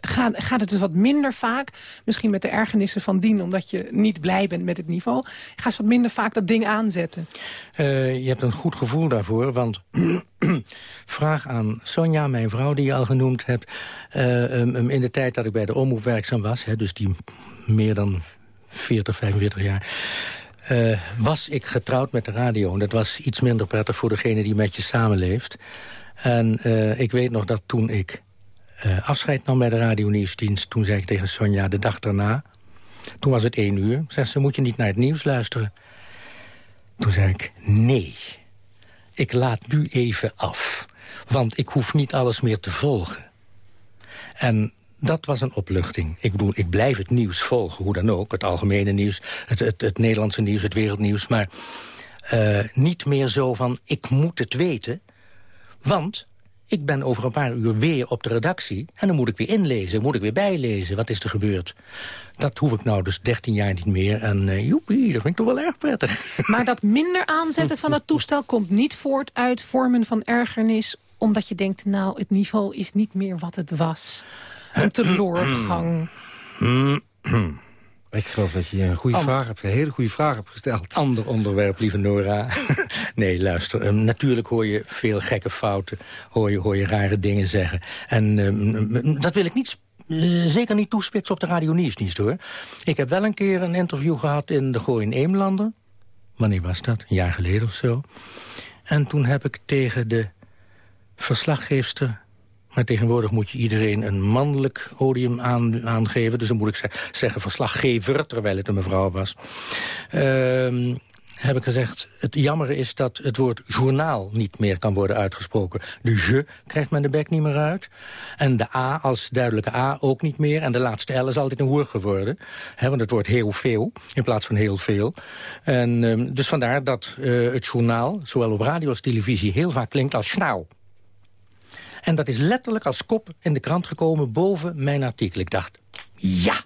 Ga, gaat het dus wat minder vaak, misschien met de ergernissen van dien... omdat je niet blij bent met het niveau... ga eens wat minder vaak dat ding aanzetten. Eh, je hebt een goed gevoel daarvoor, want vraag aan Sonja, mijn vrouw die je al genoemd hebt... eh, in de tijd dat ik bij de omroep werkzaam was, hè, dus die meer dan 40, 45 jaar... eh, was ik getrouwd met de radio. En dat was iets minder prettig voor degene die met je samenleeft. En ik weet nog dat toen ik eh, afscheid nam bij de radionieuwsdienst... toen zei ik tegen Sonja de dag daarna... toen was het één uur, zegt ze, moet je niet naar het nieuws luisteren... Toen zei ik, nee, ik laat nu even af. Want ik hoef niet alles meer te volgen. En dat was een opluchting. Ik bedoel, ik blijf het nieuws volgen, hoe dan ook. Het algemene nieuws, het, het, het Nederlandse nieuws, het wereldnieuws. Maar uh, niet meer zo van, ik moet het weten. Want ik ben over een paar uur weer op de redactie... en dan moet ik weer inlezen, moet ik weer bijlezen. Wat is er gebeurd? Dat hoef ik nou dus 13 jaar niet meer. En uh, joepie, dat vind ik toch wel erg prettig. Maar dat minder aanzetten van het toestel komt niet voort uit vormen van ergernis... omdat je denkt, nou, het niveau is niet meer wat het was. Een teloorgang. Ik geloof dat je een goede vraag hebt, een hele goede vraag hebt gesteld. Ander onderwerp, lieve Nora. nee, luister. um, natuurlijk hoor je veel gekke fouten. Hoor je, hoor je rare dingen zeggen. En um, dat wil ik niet, uh, zeker niet toespitsen op de Radio Nieuwsdienst, hoor. Ik heb wel een keer een interview gehad in de Gooi in Eemlanden. Wanneer was dat? Een jaar geleden of zo. En toen heb ik tegen de verslaggeefster... Maar tegenwoordig moet je iedereen een mannelijk odium aan, aangeven. Dus dan moet ik ze- zeggen verslaggever, terwijl het een mevrouw was. Ehm, heb ik gezegd, het jammer is dat het woord journaal niet meer kan worden uitgesproken. De je krijgt men de bek niet meer uit. En de A als duidelijke A ook niet meer. En de laatste L is altijd een hoer geworden. Hè, want het wordt heel veel in plaats van heel veel. En, ehm, dus vandaar dat eh, het journaal, zowel op radio als televisie... heel vaak klinkt als snauw. En dat is letterlijk als kop in de krant gekomen boven mijn artikel. Ik dacht, ja,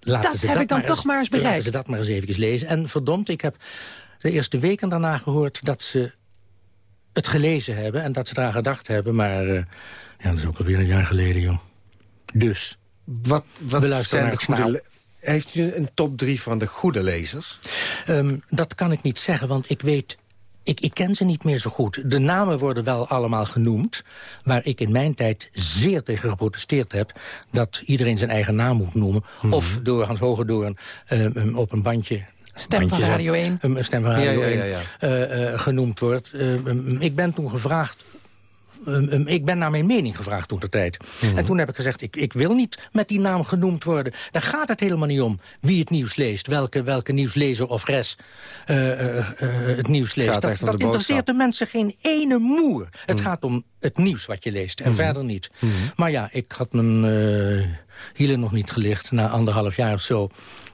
laten Dat ze heb ik dan maar toch maar eens Laten bereikt. ze dat maar eens even lezen. En verdomd, ik heb de eerste weken daarna gehoord dat ze het gelezen hebben... en dat ze eraan gedacht hebben, maar eh, ja, dat is ook alweer een jaar geleden, joh. Dus, Wat, wat We luisteren zijn naar de goede... Heeft u een top drie van de goede lezers? ehm, dat kan ik niet zeggen, want ik weet... Ik, ik ken ze niet meer zo goed. De namen worden wel allemaal genoemd... waar ik in mijn tijd zeer tegen geprotesteerd heb... dat iedereen zijn eigen naam moet noemen. Mhm. Of door Hans Hogedoorn um, um, op een bandje... Stem van Radio 1. Um, een stem van Radio Ja, ja, 1 ja, ja. eh, eh, genoemd wordt. Um, ik ben toen gevraagd Um, um, ik ben naar mijn mening gevraagd toen de tijd. En toen heb ik gezegd, ik, ik wil niet met die naam genoemd worden. Daar gaat het helemaal niet om wie het nieuws leest. Welke, welke nieuwslezer of res uh, uh, uh, het nieuws leest. Dat, de interesseert de mensen geen ene moer. Het Mhm. gaat om het nieuws wat je leest en verder niet. Maar ja, ik had mijn hielen nog niet gelicht. Na anderhalf jaar of zo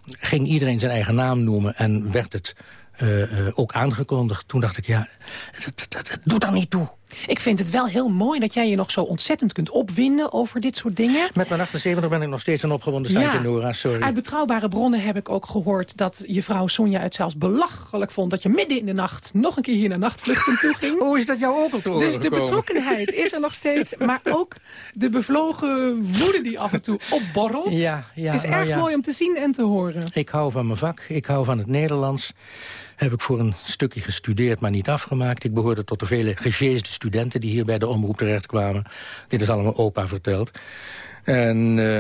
ging iedereen zijn eigen naam noemen en werd het... Uh, uh, ook aangekondigd. Toen dacht ik, ja, het, doet daar niet toe. Ik vind het wel heel mooi dat jij je nog zo ontzettend kunt opwinden over dit soort dingen. Met mijn 78 ben ik nog steeds een opgewonden standje, Ja. Nora, sorry. Uit betrouwbare bronnen heb ik ook gehoord dat je vrouw Sonja het zelfs belachelijk vond... dat je midden in de nacht nog een keer hier naar nachtvluchten toe ging. Hoe is dat jou ook al te horen Dus de betrokkenheid is er nog steeds. Maar ook de bevlogen woede die af en toe opborrelt... Ja, ja, is nou erg ja. mooi om te zien en te horen. Ik hou van mijn vak, ik hou van het Nederlands. Heb ik voor een stukje gestudeerd, maar niet afgemaakt. Ik behoorde tot de vele gesjeesde studenten die hier bij de omroep terechtkwamen. Dit is allemaal opa verteld. En, uh,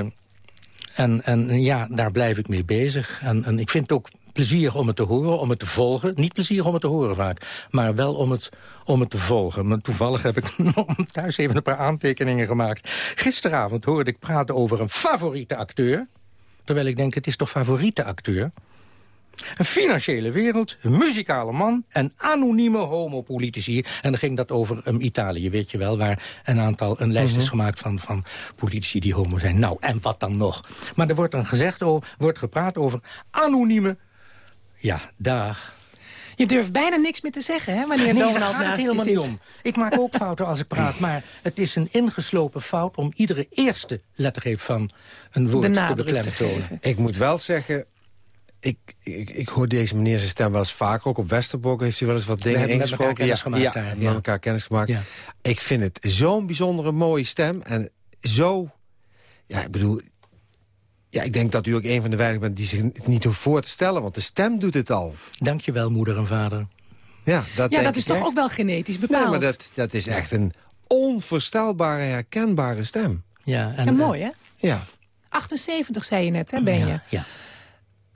en, en ja, daar blijf ik mee bezig. En, en ik vind het ook plezier om het te horen, om het te volgen. Niet plezier om het te horen vaak, maar wel om het, om het te volgen. Maar toevallig heb ik thuis even een paar aantekeningen gemaakt. Gisteravond hoorde ik praten over een favoriete acteur. Terwijl ik denk, het is toch favoriete acteur? Een financiële wereld, een muzikale man en anonieme homopolitici. En dan ging dat over um, Italië, weet je wel... waar een aantal een lijst is gemaakt van, van politici die homo zijn. Nou, en wat dan nog? Maar er wordt dan gezegd, oh, wordt gepraat over anonieme... Ja, dag. Je durft bijna niks meer te zeggen, hè, wanneer Nee, Donald het naast je helemaal zit. niet om. Ik maak ook fouten als ik praat, maar het is een ingeslopen fout... om iedere eerste lettergreep van een woord te beklemtonen. Ik moet wel zeggen... Ik, ik, ik hoor deze meneer zijn stem wel eens vaker. Ook op Westerbork heeft hij wel eens wat dingen elkaar ingesproken. kennis ja, gemaakt ja, daar, met ja. elkaar kennis gemaakt. Ja. Ik vind het zo'n bijzondere mooie stem. En zo... Ja, ik bedoel... Ja, ik denk dat u ook een van de weinigen bent die zich het niet hoeft voor te stellen. Want de stem doet het al. Dank je wel, moeder en vader. Ja, dat, Ja, dat is toch echt. ook wel genetisch bepaald. Nee, maar dat, dat is echt een onvoorstelbare, herkenbare stem. Ja, en, Ja, mooi, hè? Ja. 78 zei je net, hè, ben je? Ja, ja.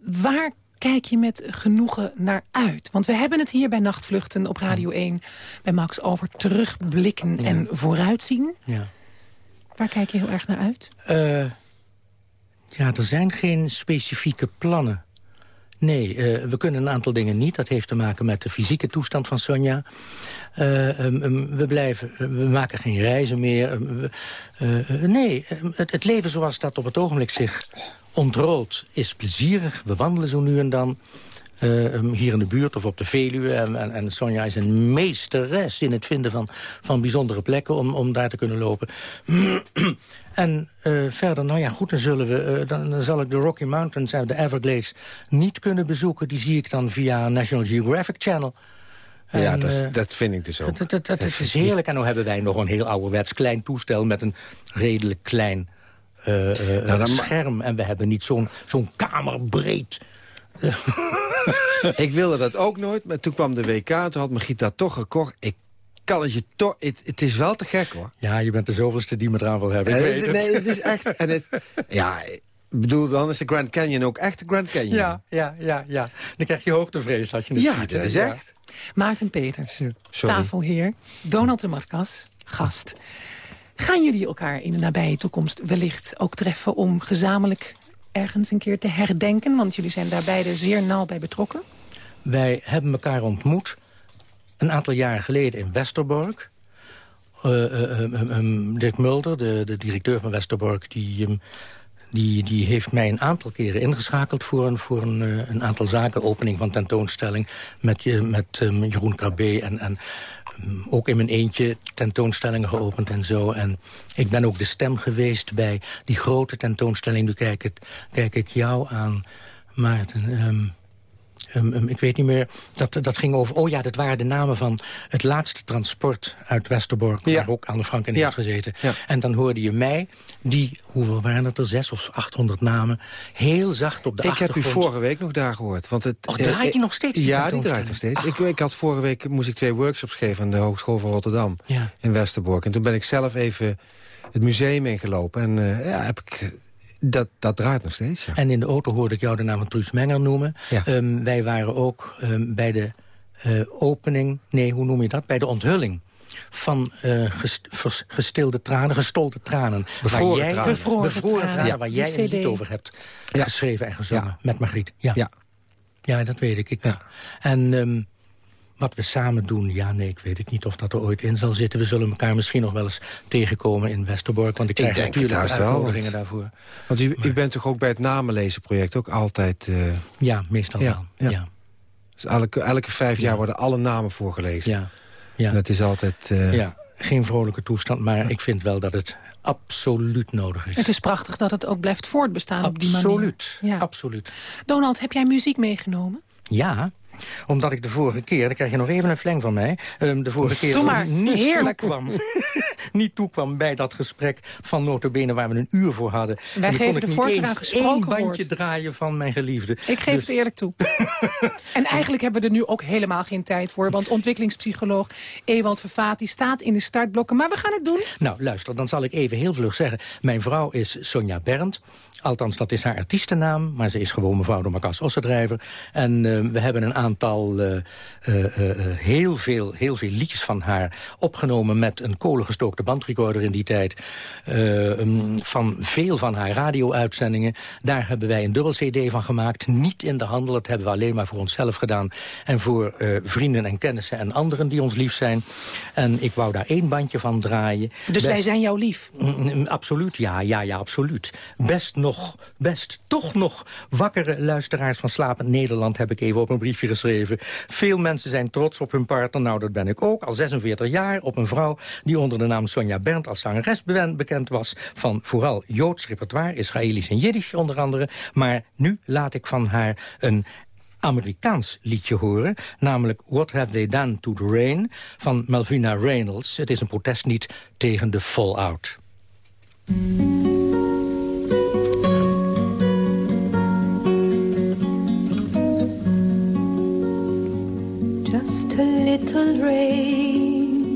Waar kijk je met genoegen naar uit? Want we hebben het hier bij Nachtvluchten op Radio 1... bij Max over terugblikken en vooruitzien. ja. Waar kijk je heel erg naar uit? Uh, ja, er zijn geen specifieke plannen. Nee, uh, we kunnen een aantal dingen niet. Dat heeft te maken met de fysieke toestand van Sonja. Uh, um, um, we, blijven, we maken geen reizen meer. Um, nee, het, het, leven zoals dat op het ogenblik zich ontrolt is plezierig. We wandelen zo nu en dan. Uh, hier in de buurt of op de Veluwe. En, en, en, Sonja is een meesteres in het vinden van, van bijzondere plekken om, om daar te kunnen lopen. en uh, verder, nou ja, goed, dan, zullen we, uh, dan, dan, zal ik de Rocky Mountains en de Everglades niet kunnen bezoeken. Die zie ik dan via National Geographic Channel. Ja, dat, dat, vind ik dus ook. Dat, dat, dat, dat is heerlijk. En nu hebben wij nog een heel ouderwets klein toestel met een redelijk klein nou, dan scherm. En we hebben niet zo'n zo'n kamerbreed... ik wilde dat ook nooit, maar toen kwam de WK, toen had Magiet dat toch gekocht. Ik kan het je toch... Het, het, is wel te gek, hoor. Ja, je bent de zoveelste die me eraan wil hebben, ik en, weet het. Nee, het is echt... En het, ja, ik bedoel, dan is de Grand Canyon ook echt de Grand Canyon. Ja, ja, ja, ja. Dan krijg je hoogtevrees als je het ja, ziet. dat is Ja. echt. Maarten Peters, Sorry. tafelheer. Donald de Marcas, gast. Gaan jullie elkaar in de nabije toekomst wellicht ook treffen... om gezamenlijk ergens een keer te herdenken? Want jullie zijn daar beide zeer nauw bij betrokken. Wij hebben elkaar ontmoet een aantal jaren geleden in Westerbork. Uh, Dirk Mulder, de, de, directeur van Westerbork... die um, die, die heeft mij een aantal keren ingeschakeld voor een, voor een, uh, een aantal zaken. Opening van tentoonstelling met, je, met um, Jeroen Krabbe en, en um, ook in mijn eentje tentoonstellingen geopend en zo. En ik ben ook de stem geweest bij die grote tentoonstelling. Nu kijk, het, kijk ik jou aan, Maarten. Um, Um, um, ik weet niet meer, dat, dat ging over... Oh ja, dat waren de namen van het laatste transport uit Westerbork... Ja. waar ook Anne Frank in heeft gezeten. En dan hoorde je mij, die, hoeveel waren het er? Zes of achthonderd namen. Heel zacht op de ik achtergrond. Ik heb u vorige week nog daar gehoord. Want het, oh, draait die uh, nog steeds? Die ja, die draait nog steeds. Ik, ik, had vorige week moest ik twee workshops geven... aan de Hogeschool van Rotterdam in Westerbork. En toen ben ik zelf even het museum ingelopen. En uh, ja, heb ik dat, dat draait nog steeds, ja. En in de auto hoorde ik jou de naam van Truus Menger noemen. Ja. Um, wij waren ook um, bij de uh, opening... Nee, hoe noem je dat? Bij de onthulling van uh, gest, vers, gestilde tranen, gestolde tranen. Bevroren waar jij, tranen. Bevroren, bevroren tranen, tranen ja, waar jij een lied over hebt ja. geschreven en gezongen. Ja. Met Margriet. Ja. ja. Ja. dat weet ik. ik En um, wat we samen doen, ja, nee, ik weet het niet of dat er ooit in zal zitten. We zullen elkaar misschien nog wel eens tegenkomen in Westerbork. Want ik krijg ik natuurlijk uitnodigingen want, daarvoor. Want u, u, bent toch ook bij het namenlezenproject ook altijd... Uh... Ja, meestal ja, wel. Ja. Dus elke, elke vijf jaar worden alle namen voorgelezen. Ja. ja. En dat is altijd... Uh... Ja, geen vrolijke toestand, maar ik vind wel dat het absoluut nodig is. Het is prachtig dat het ook blijft voortbestaan absoluut, op die manier. Absoluut, ja. absoluut. Donald, heb jij muziek meegenomen? Ja, omdat ik de vorige keer, dan krijg je nog even een fleng van mij... Um, de vorige keer maar, niet heerlijk. Toekwam, niet toekwam bij dat gesprek van notabene waar we een uur voor hadden. Wij en geven de voorkeur aan gesproken bandje woord. draaien van mijn geliefde. Ik geef Dus- het eerlijk toe. en eigenlijk hebben we er nu ook helemaal geen tijd voor. Want ontwikkelingspsycholoog Ewald Vervaat staat in de startblokken. Maar we gaan het doen. Nou, luister, dan zal ik even heel vlug zeggen. Mijn vrouw is Sonja Berndt. Althans, dat is haar artiestennaam. Maar ze is gewoon mevrouw de Makas Osserdrijver. En uh, we hebben een aantal uh, uh, heel, veel, heel veel liedjes van haar opgenomen... met een kolengestookte bandrecorder in die tijd. Um, van veel van haar radio-uitzendingen. Daar hebben wij een dubbel cd van gemaakt. Niet in de handel, dat hebben we alleen maar voor onszelf gedaan. En voor vrienden en kennissen en anderen die ons lief zijn. En ik wou daar één bandje van draaien. Dus Best... wij zijn jou lief? Mm, absoluut, ja, ja, ja, absoluut. Best nog best, toch nog wakkere luisteraars van Slapend Nederland... heb ik even op een briefje geschreven. Veel mensen zijn trots op hun partner. Nou, dat ben ik ook. Al 46 jaar op een vrouw die onder de naam Sonja Berndt... als zangeres bekend was van vooral Joods repertoire... Israëlisch en Jiddisch onder andere. Maar nu laat ik van haar een Amerikaans liedje horen. Namelijk What Have They Done to the Rain van Melvina Reynolds. Het is een protestlied tegen de fallout. Little rain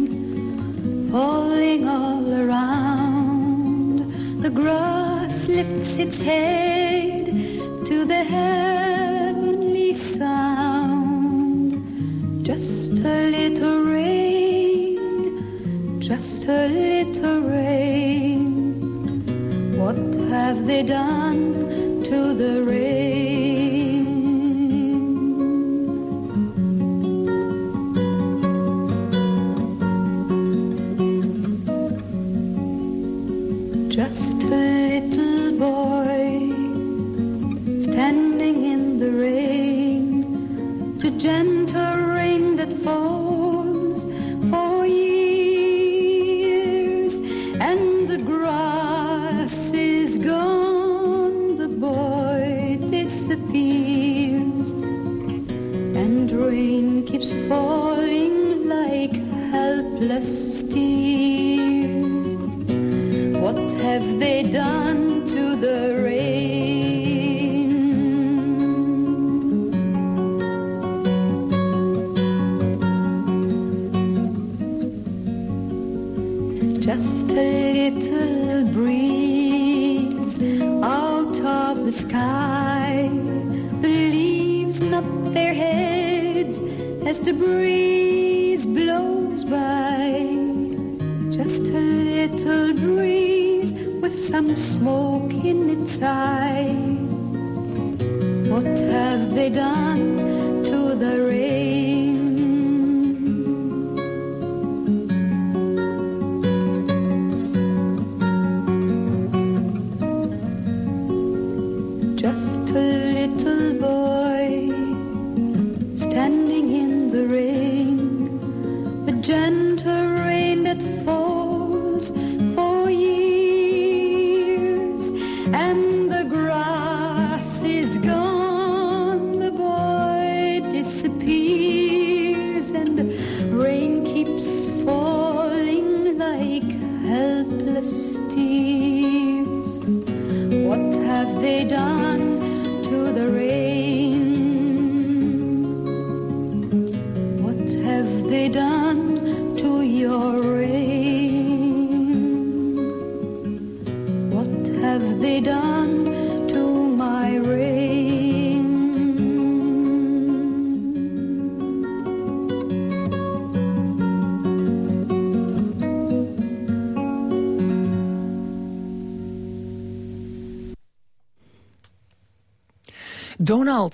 falling all around. The grass lifts its head to the heavenly sound. Just a little rain, just a little rain. What have they done to the rain? Little boy standing in the rain, the gentle rain that falls for years, and the grass is gone, the boy disappears, and rain keeps falling like helpless have they done to the rain? Just a little breeze out of the sky. The leaves nod their heads as the breeze blows by. Just a little breeze some smoke in its eye. What have they done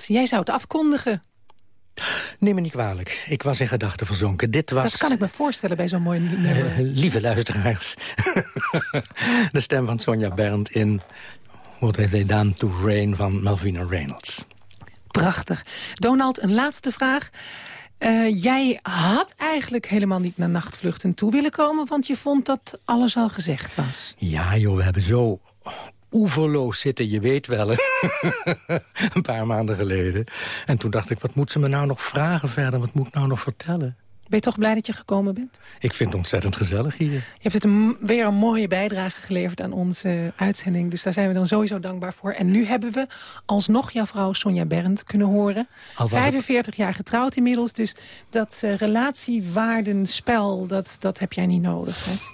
Jij zou het afkondigen. Neem me niet kwalijk. Ik was in gedachten verzonken. Dit was... Dat kan ik me voorstellen bij zo'n mooi nummer. Eh, lieve luisteraars. de stem van Sonja Bernd in What Have They Done to Rain van Melvina Reynolds. Prachtig. Donald, een laatste vraag. Eh, jij had eigenlijk helemaal niet naar nachtvluchten toe willen komen... want je vond dat alles al gezegd was. Ja, joh, we hebben zo oeverloos zitten, je weet wel. een paar maanden geleden. En toen dacht ik, wat moet ze me nou nog vragen verder? Wat moet ik nou nog vertellen? Ben je toch blij dat je gekomen bent? Ik vind het ontzettend gezellig hier. Je hebt het een, weer een mooie bijdrage geleverd aan onze uitzending. Dus daar zijn we dan sowieso dankbaar voor. En nu hebben we alsnog jouw vrouw Sonja Bernd kunnen horen. Al was het- 45 jaar getrouwd inmiddels. Dus dat eh, relatiewaardenspel, dat, dat heb jij niet nodig. Hè?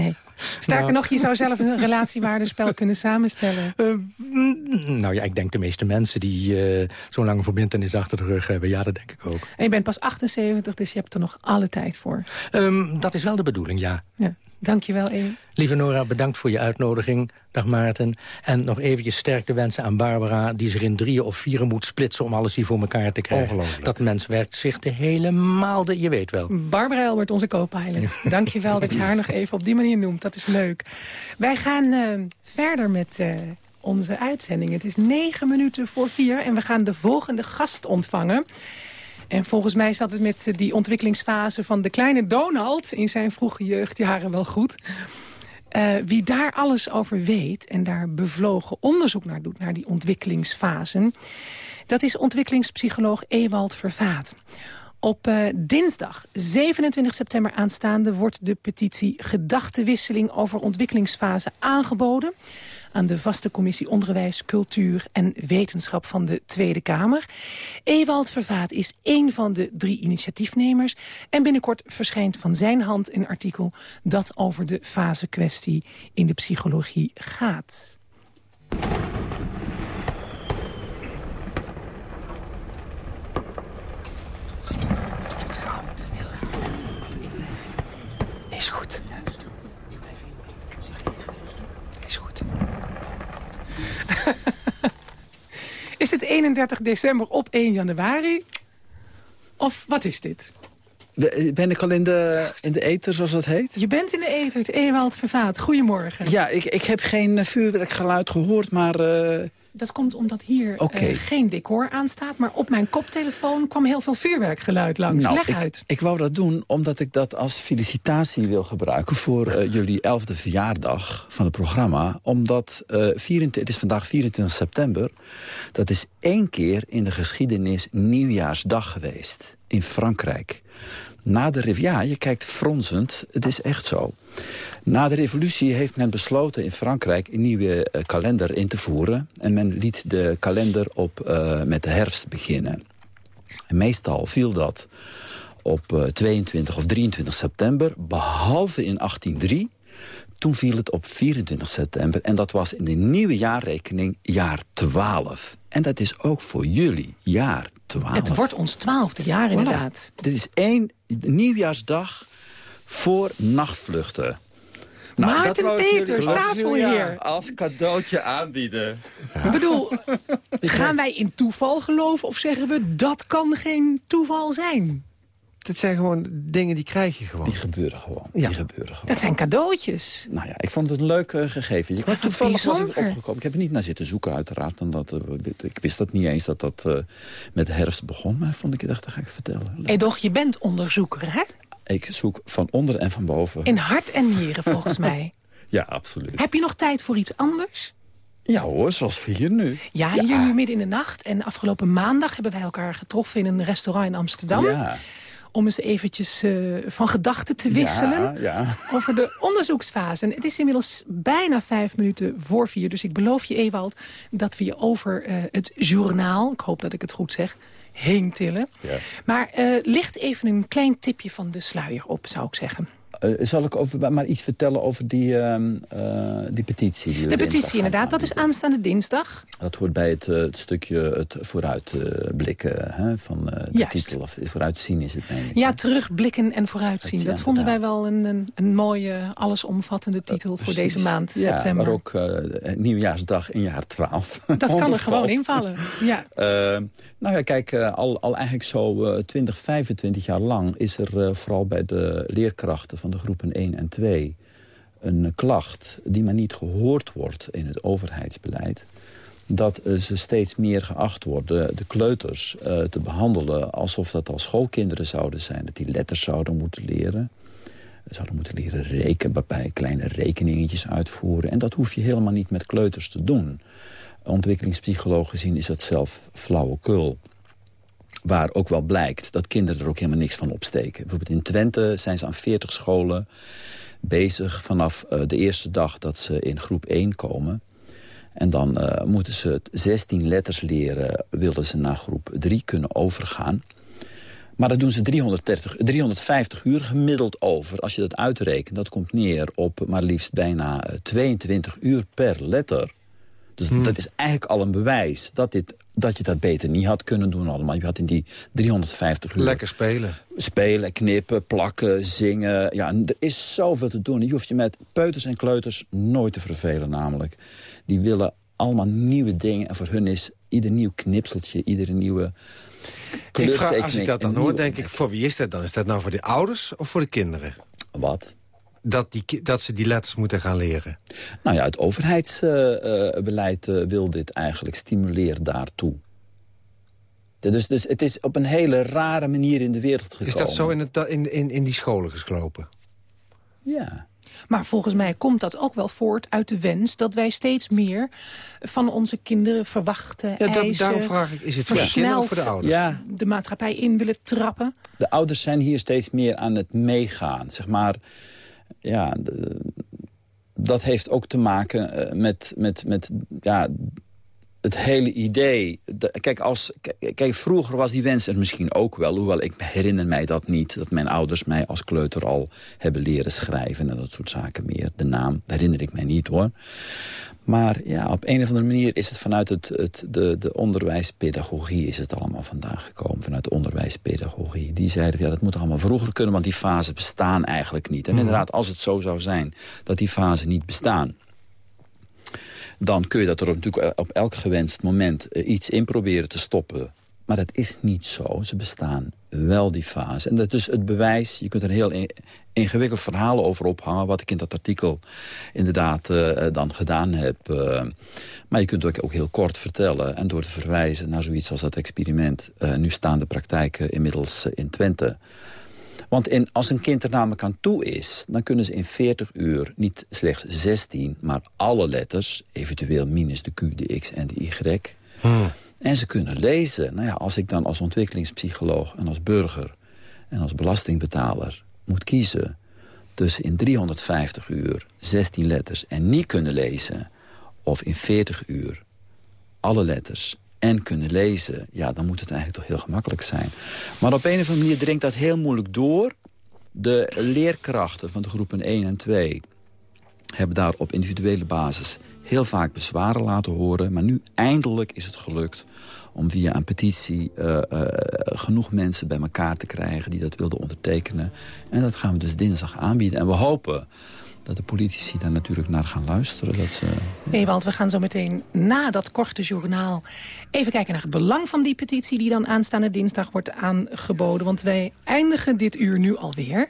Nee. Sterker Nou. nog, je zou zelf een relatiewaardenspel kunnen samenstellen. Eh, mm, nou ja, ik denk de meeste mensen die eh, zo'n lange verbindenis achter de rug hebben. Ja, dat denk ik ook. En je bent pas 78, dus je hebt er nog alle tijd voor. Ehm, dat is wel de bedoeling, ja. Ja. Dank je wel, Amy. Lieve Nora, bedankt voor je uitnodiging. Dag Maarten. En nog eventjes sterkte wensen aan Barbara... die zich in drieën of vieren moet splitsen om alles hier voor elkaar te krijgen. Ongelooflijk. Dat mens werkt zich de helemaal de... Je weet wel. Barbara Elbert, onze co-pilot. Dank je wel dat je haar nog even op die manier noemt. Dat is leuk. Wij gaan eh, verder met eh, onze uitzending. Het is negen minuten voor vier en we gaan de volgende gast ontvangen. En volgens mij zat het met die ontwikkelingsfase van de kleine Donald... in zijn vroege jeugdjaren wel goed. Eh, wie daar alles over weet en daar bevlogen onderzoek naar doet... naar die ontwikkelingsfasen... dat is ontwikkelingspsycholoog Ewald Vervaat. Op eh, dinsdag 27 september aanstaande wordt de petitie Gedachtenwisseling over ontwikkelingsfase aangeboden aan de vaste commissie Onderwijs, Cultuur en Wetenschap van de Tweede Kamer. Ewald Vervaat is één van de drie initiatiefnemers en binnenkort verschijnt van zijn hand een artikel dat over de fasekwestie in de psychologie gaat. Is goed. Is goed. Is het 31 december op 1 januari? Of wat is dit? Ben ik al in de, in de ether, zoals dat heet? Je bent in de eten, het Ewald Vervaat. Goedemorgen. Ja, ik, ik heb geen eh, vuurwerkgeluid gehoord, maar... eh, Dat komt omdat hier eh, Oké. geen decor aanstaat... maar op mijn koptelefoon kwam heel veel vuurwerkgeluid langs. nou, Leg ik, uit. ik wou dat doen omdat ik dat als felicitatie wil gebruiken... voor eh, jullie elfde verjaardag van het programma. Omdat, eh 24, het is vandaag 24 september... dat is één keer in de geschiedenis nieuwjaarsdag geweest. In Frankrijk. Na de ja, je kijkt fronsend, het is echt zo. Na de revolutie heeft men besloten in Frankrijk een nieuwe eh, kalender in te voeren. En men liet de kalender op, eh, met de herfst beginnen. En meestal viel dat op eh, 22 of 23 september, behalve in 1803. Toen viel het op 24 september en dat was in de nieuwe jaarrekening jaar 12. En dat is ook voor jullie jaar 12. Het wordt ons twaalfde jaar inderdaad. Dit is één nieuwjaarsdag voor nachtvluchten. Nou, Maarten Peters, als- tafelheer. als cadeautje aanbieden. Ik bedoel, gaan wij in toeval geloven of zeggen we dat kan geen toeval zijn? Dat zijn gewoon dingen die krijg je gewoon. Die gebeuren gewoon. Ja. Die gebeuren gewoon. Dat zijn cadeautjes. Nou ja, ik vond het een leuk eh, gegeven. Ik was toevallig was ik opgekomen. Ik heb er niet naar zitten zoeken uiteraard. Omdat, eh, ik wist dat niet eens dat dat eh, met herfst begon. Maar vond ik dacht, dat ga ik vertellen. Leuk. Edoch, je bent onderzoeker, hè? Ik zoek van onder en van boven. In hart en nieren, volgens mij. Ja, absoluut. Heb je nog tijd voor iets anders? Ja hoor, zoals hier nu. Ja, hier nu midden in de nacht. En afgelopen maandag hebben wij elkaar getroffen in een restaurant in Amsterdam. Ja, Om eens eventjes eh, van gedachten te wisselen. Ja, ja. over de onderzoeksfase. En het is inmiddels bijna vijf minuten voor vier. Dus ik beloof je, Ewald, dat we je over eh, het journaal... ik hoop dat ik het goed zeg, heen tillen. Ja. Maar eh, licht even een klein tipje van de sluier op, zou ik zeggen. Eh, zal ik over, maar iets vertellen over die, ehm, eh, die petitie? Die De petitie inderdaad, dat is aanstaande dinsdag. Dat hoort bij het, eh, het stukje het vooruitblikken hè, van de Juist. titel. Of vooruitzien is het, meen ik. Ja, terugblikken en vooruitzien. Dat vonden wij wel een, een, een mooie, allesomvattende titel voor Precies. deze maand, ja, september. maar ook nieuwjaarsdag in jaar 12. Dat kan er gewoon invallen. Ja. Eh, nou ja, kijk, al, al eigenlijk zo eh 20, 25 jaar lang... is er vooral bij de leerkrachten van de groepen 1 en 2... een klacht die maar niet gehoord wordt in het overheidsbeleid... dat eh, ze steeds meer geacht worden de kleuters eh, te behandelen... alsof dat al schoolkinderen zouden zijn. Dat die letters zouden moeten leren. Zouden moeten leren rekenen, bij kleine rekeningetjes uitvoeren. En dat hoef je helemaal niet met kleuters te doen ontwikkelingspsycholoog gezien is dat zelf flauwekul. Waar ook wel blijkt dat kinderen er ook helemaal niks van opsteken. Bijvoorbeeld in Twente zijn ze aan 40 scholen bezig vanaf eh, de eerste dag dat ze in groep 1 komen. En dan eh, moeten ze 16 letters leren, willen ze naar groep 3 kunnen overgaan. Maar dat doen ze 330, 350 uur gemiddeld over. Als je dat uitrekent, dat komt neer op maar liefst bijna eh, 22 uur per letter. Dus dat is eigenlijk al een bewijs dat, dit, dat je dat beter niet had kunnen doen allemaal. Je had in die 350 uur... Lekker spelen. Spelen, knippen, plakken, zingen. Ja, en er is zoveel te doen. Je hoeft je met peuters en kleuters nooit te vervelen namelijk. Die willen allemaal nieuwe dingen. En voor hun is ieder nieuw knipseltje, iedere nieuwe Ik vraag, als ik dat dan hoor, denk ik, voor wie is dat dan? Is dat nou voor de ouders of voor de kinderen? Wat? Dat, die, dat ze die letters moeten gaan leren. Nou ja, het overheidsbeleid eh, wil dit eigenlijk stimuleren daartoe. Dus, dus het is op een hele rare manier in de wereld gekomen. Is dat zo in, het, in, in, in die scholen geslopen? Ja. Maar volgens mij komt dat ook wel voort uit de wens... dat wij steeds meer van onze kinderen verwachten, Ja, dat- eisen... daarom vraag ik, is het voor de versneld kinderen of voor de ouders? Ja, de maatschappij in willen trappen. de ouders zijn hier steeds meer aan het meegaan. Zeg maar, ja, dat heeft ook te maken eh, met, met, met ja, het hele idee. De- kijk, als, kijk, vroeger was die wens er misschien ook wel. Hoewel ik herinner mij dat niet. Dat mijn ouders mij als kleuter al hebben leren schrijven. En dat soort zaken meer. De naam herinner ik mij niet hoor. Maar ja, op een of andere manier is het vanuit het, het, de, de onderwijspedagogie is het allemaal vandaag gekomen. Vanuit de onderwijspedagogie. Die zeiden, ja, dat moet allemaal vroeger kunnen, want die fasen bestaan eigenlijk niet. En inderdaad, als het zo zou zijn dat die fasen niet bestaan dan kun je dat er natuurlijk op elk gewenst moment eh, iets in proberen te stoppen. Maar dat is niet zo. Ze bestaan wel, die fase. En dat is dus het bewijs, je kunt er een heel in- ingewikkeld verhaal over ophangen... wat ik in dat artikel inderdaad eh, dan gedaan heb. eh. maar je kunt het ook, heel kort vertellen. En door te verwijzen naar zoiets als dat experiment... eh, nu staan de praktijken inmiddels eh, in Twente... Want in, als een kind er namelijk aan toe is... dan kunnen ze in 40 uur niet slechts 16, maar alle letters... eventueel minus de Q, de X en de Y... en ze kunnen lezen. Nou ja, als ik dan als ontwikkelingspsycholoog en als burger... en als belastingbetaler moet kiezen... tussen in 350 uur 16 letters en niet kunnen lezen... of in 40 uur alle letters en kunnen lezen... ja, dan moet het eigenlijk toch heel gemakkelijk zijn. Maar op een of andere manier dringt dat heel moeilijk door. De leerkrachten van de groepen 1 en 2 hebben daar op individuele basis heel vaak bezwaren laten horen. Maar nu eindelijk is het gelukt om via een petitie eh, eh, genoeg mensen bij elkaar te krijgen... die dat wilden ondertekenen. En dat gaan we dus dinsdag aanbieden. En we hopen dat de politici daar natuurlijk naar gaan luisteren. Dat. Nee, want we gaan zo meteen na dat korte journaal... even kijken naar het belang van die petitie... die dan aanstaande dinsdag wordt aangeboden. Want wij eindigen dit uur nu alweer...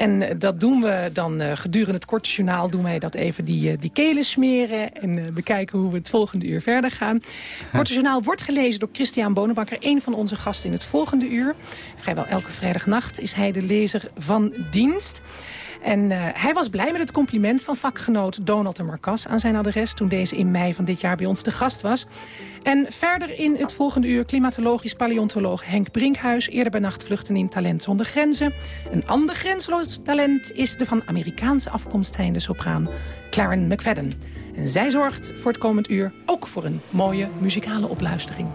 En eh, dat doen we dan uh, gedurende het korte journaal... doen wij dat even die, uh, die kelen smeren en bekijken hoe we het volgende uur verder gaan. Het korte journaal wordt gelezen door Christian Bonenbakker... een van onze gasten in het volgende uur. Vrijwel elke vrijdagnacht is hij de lezer van dienst. En uh, hij was blij met het compliment van vakgenoot Donald de Marcas aan zijn adres... toen deze in mei van dit jaar bij ons te gast was. En verder in het volgende uur klimatologisch paleontoloog Henk Brinkhuis... eerder bij Nachtvluchten in Talent zonder Grenzen. Een ander grenzeloos talent is de van Amerikaanse afkomst zijnde sopraan Claren McFadden. En zij zorgt voor het komend uur ook voor een mooie muzikale opluistering.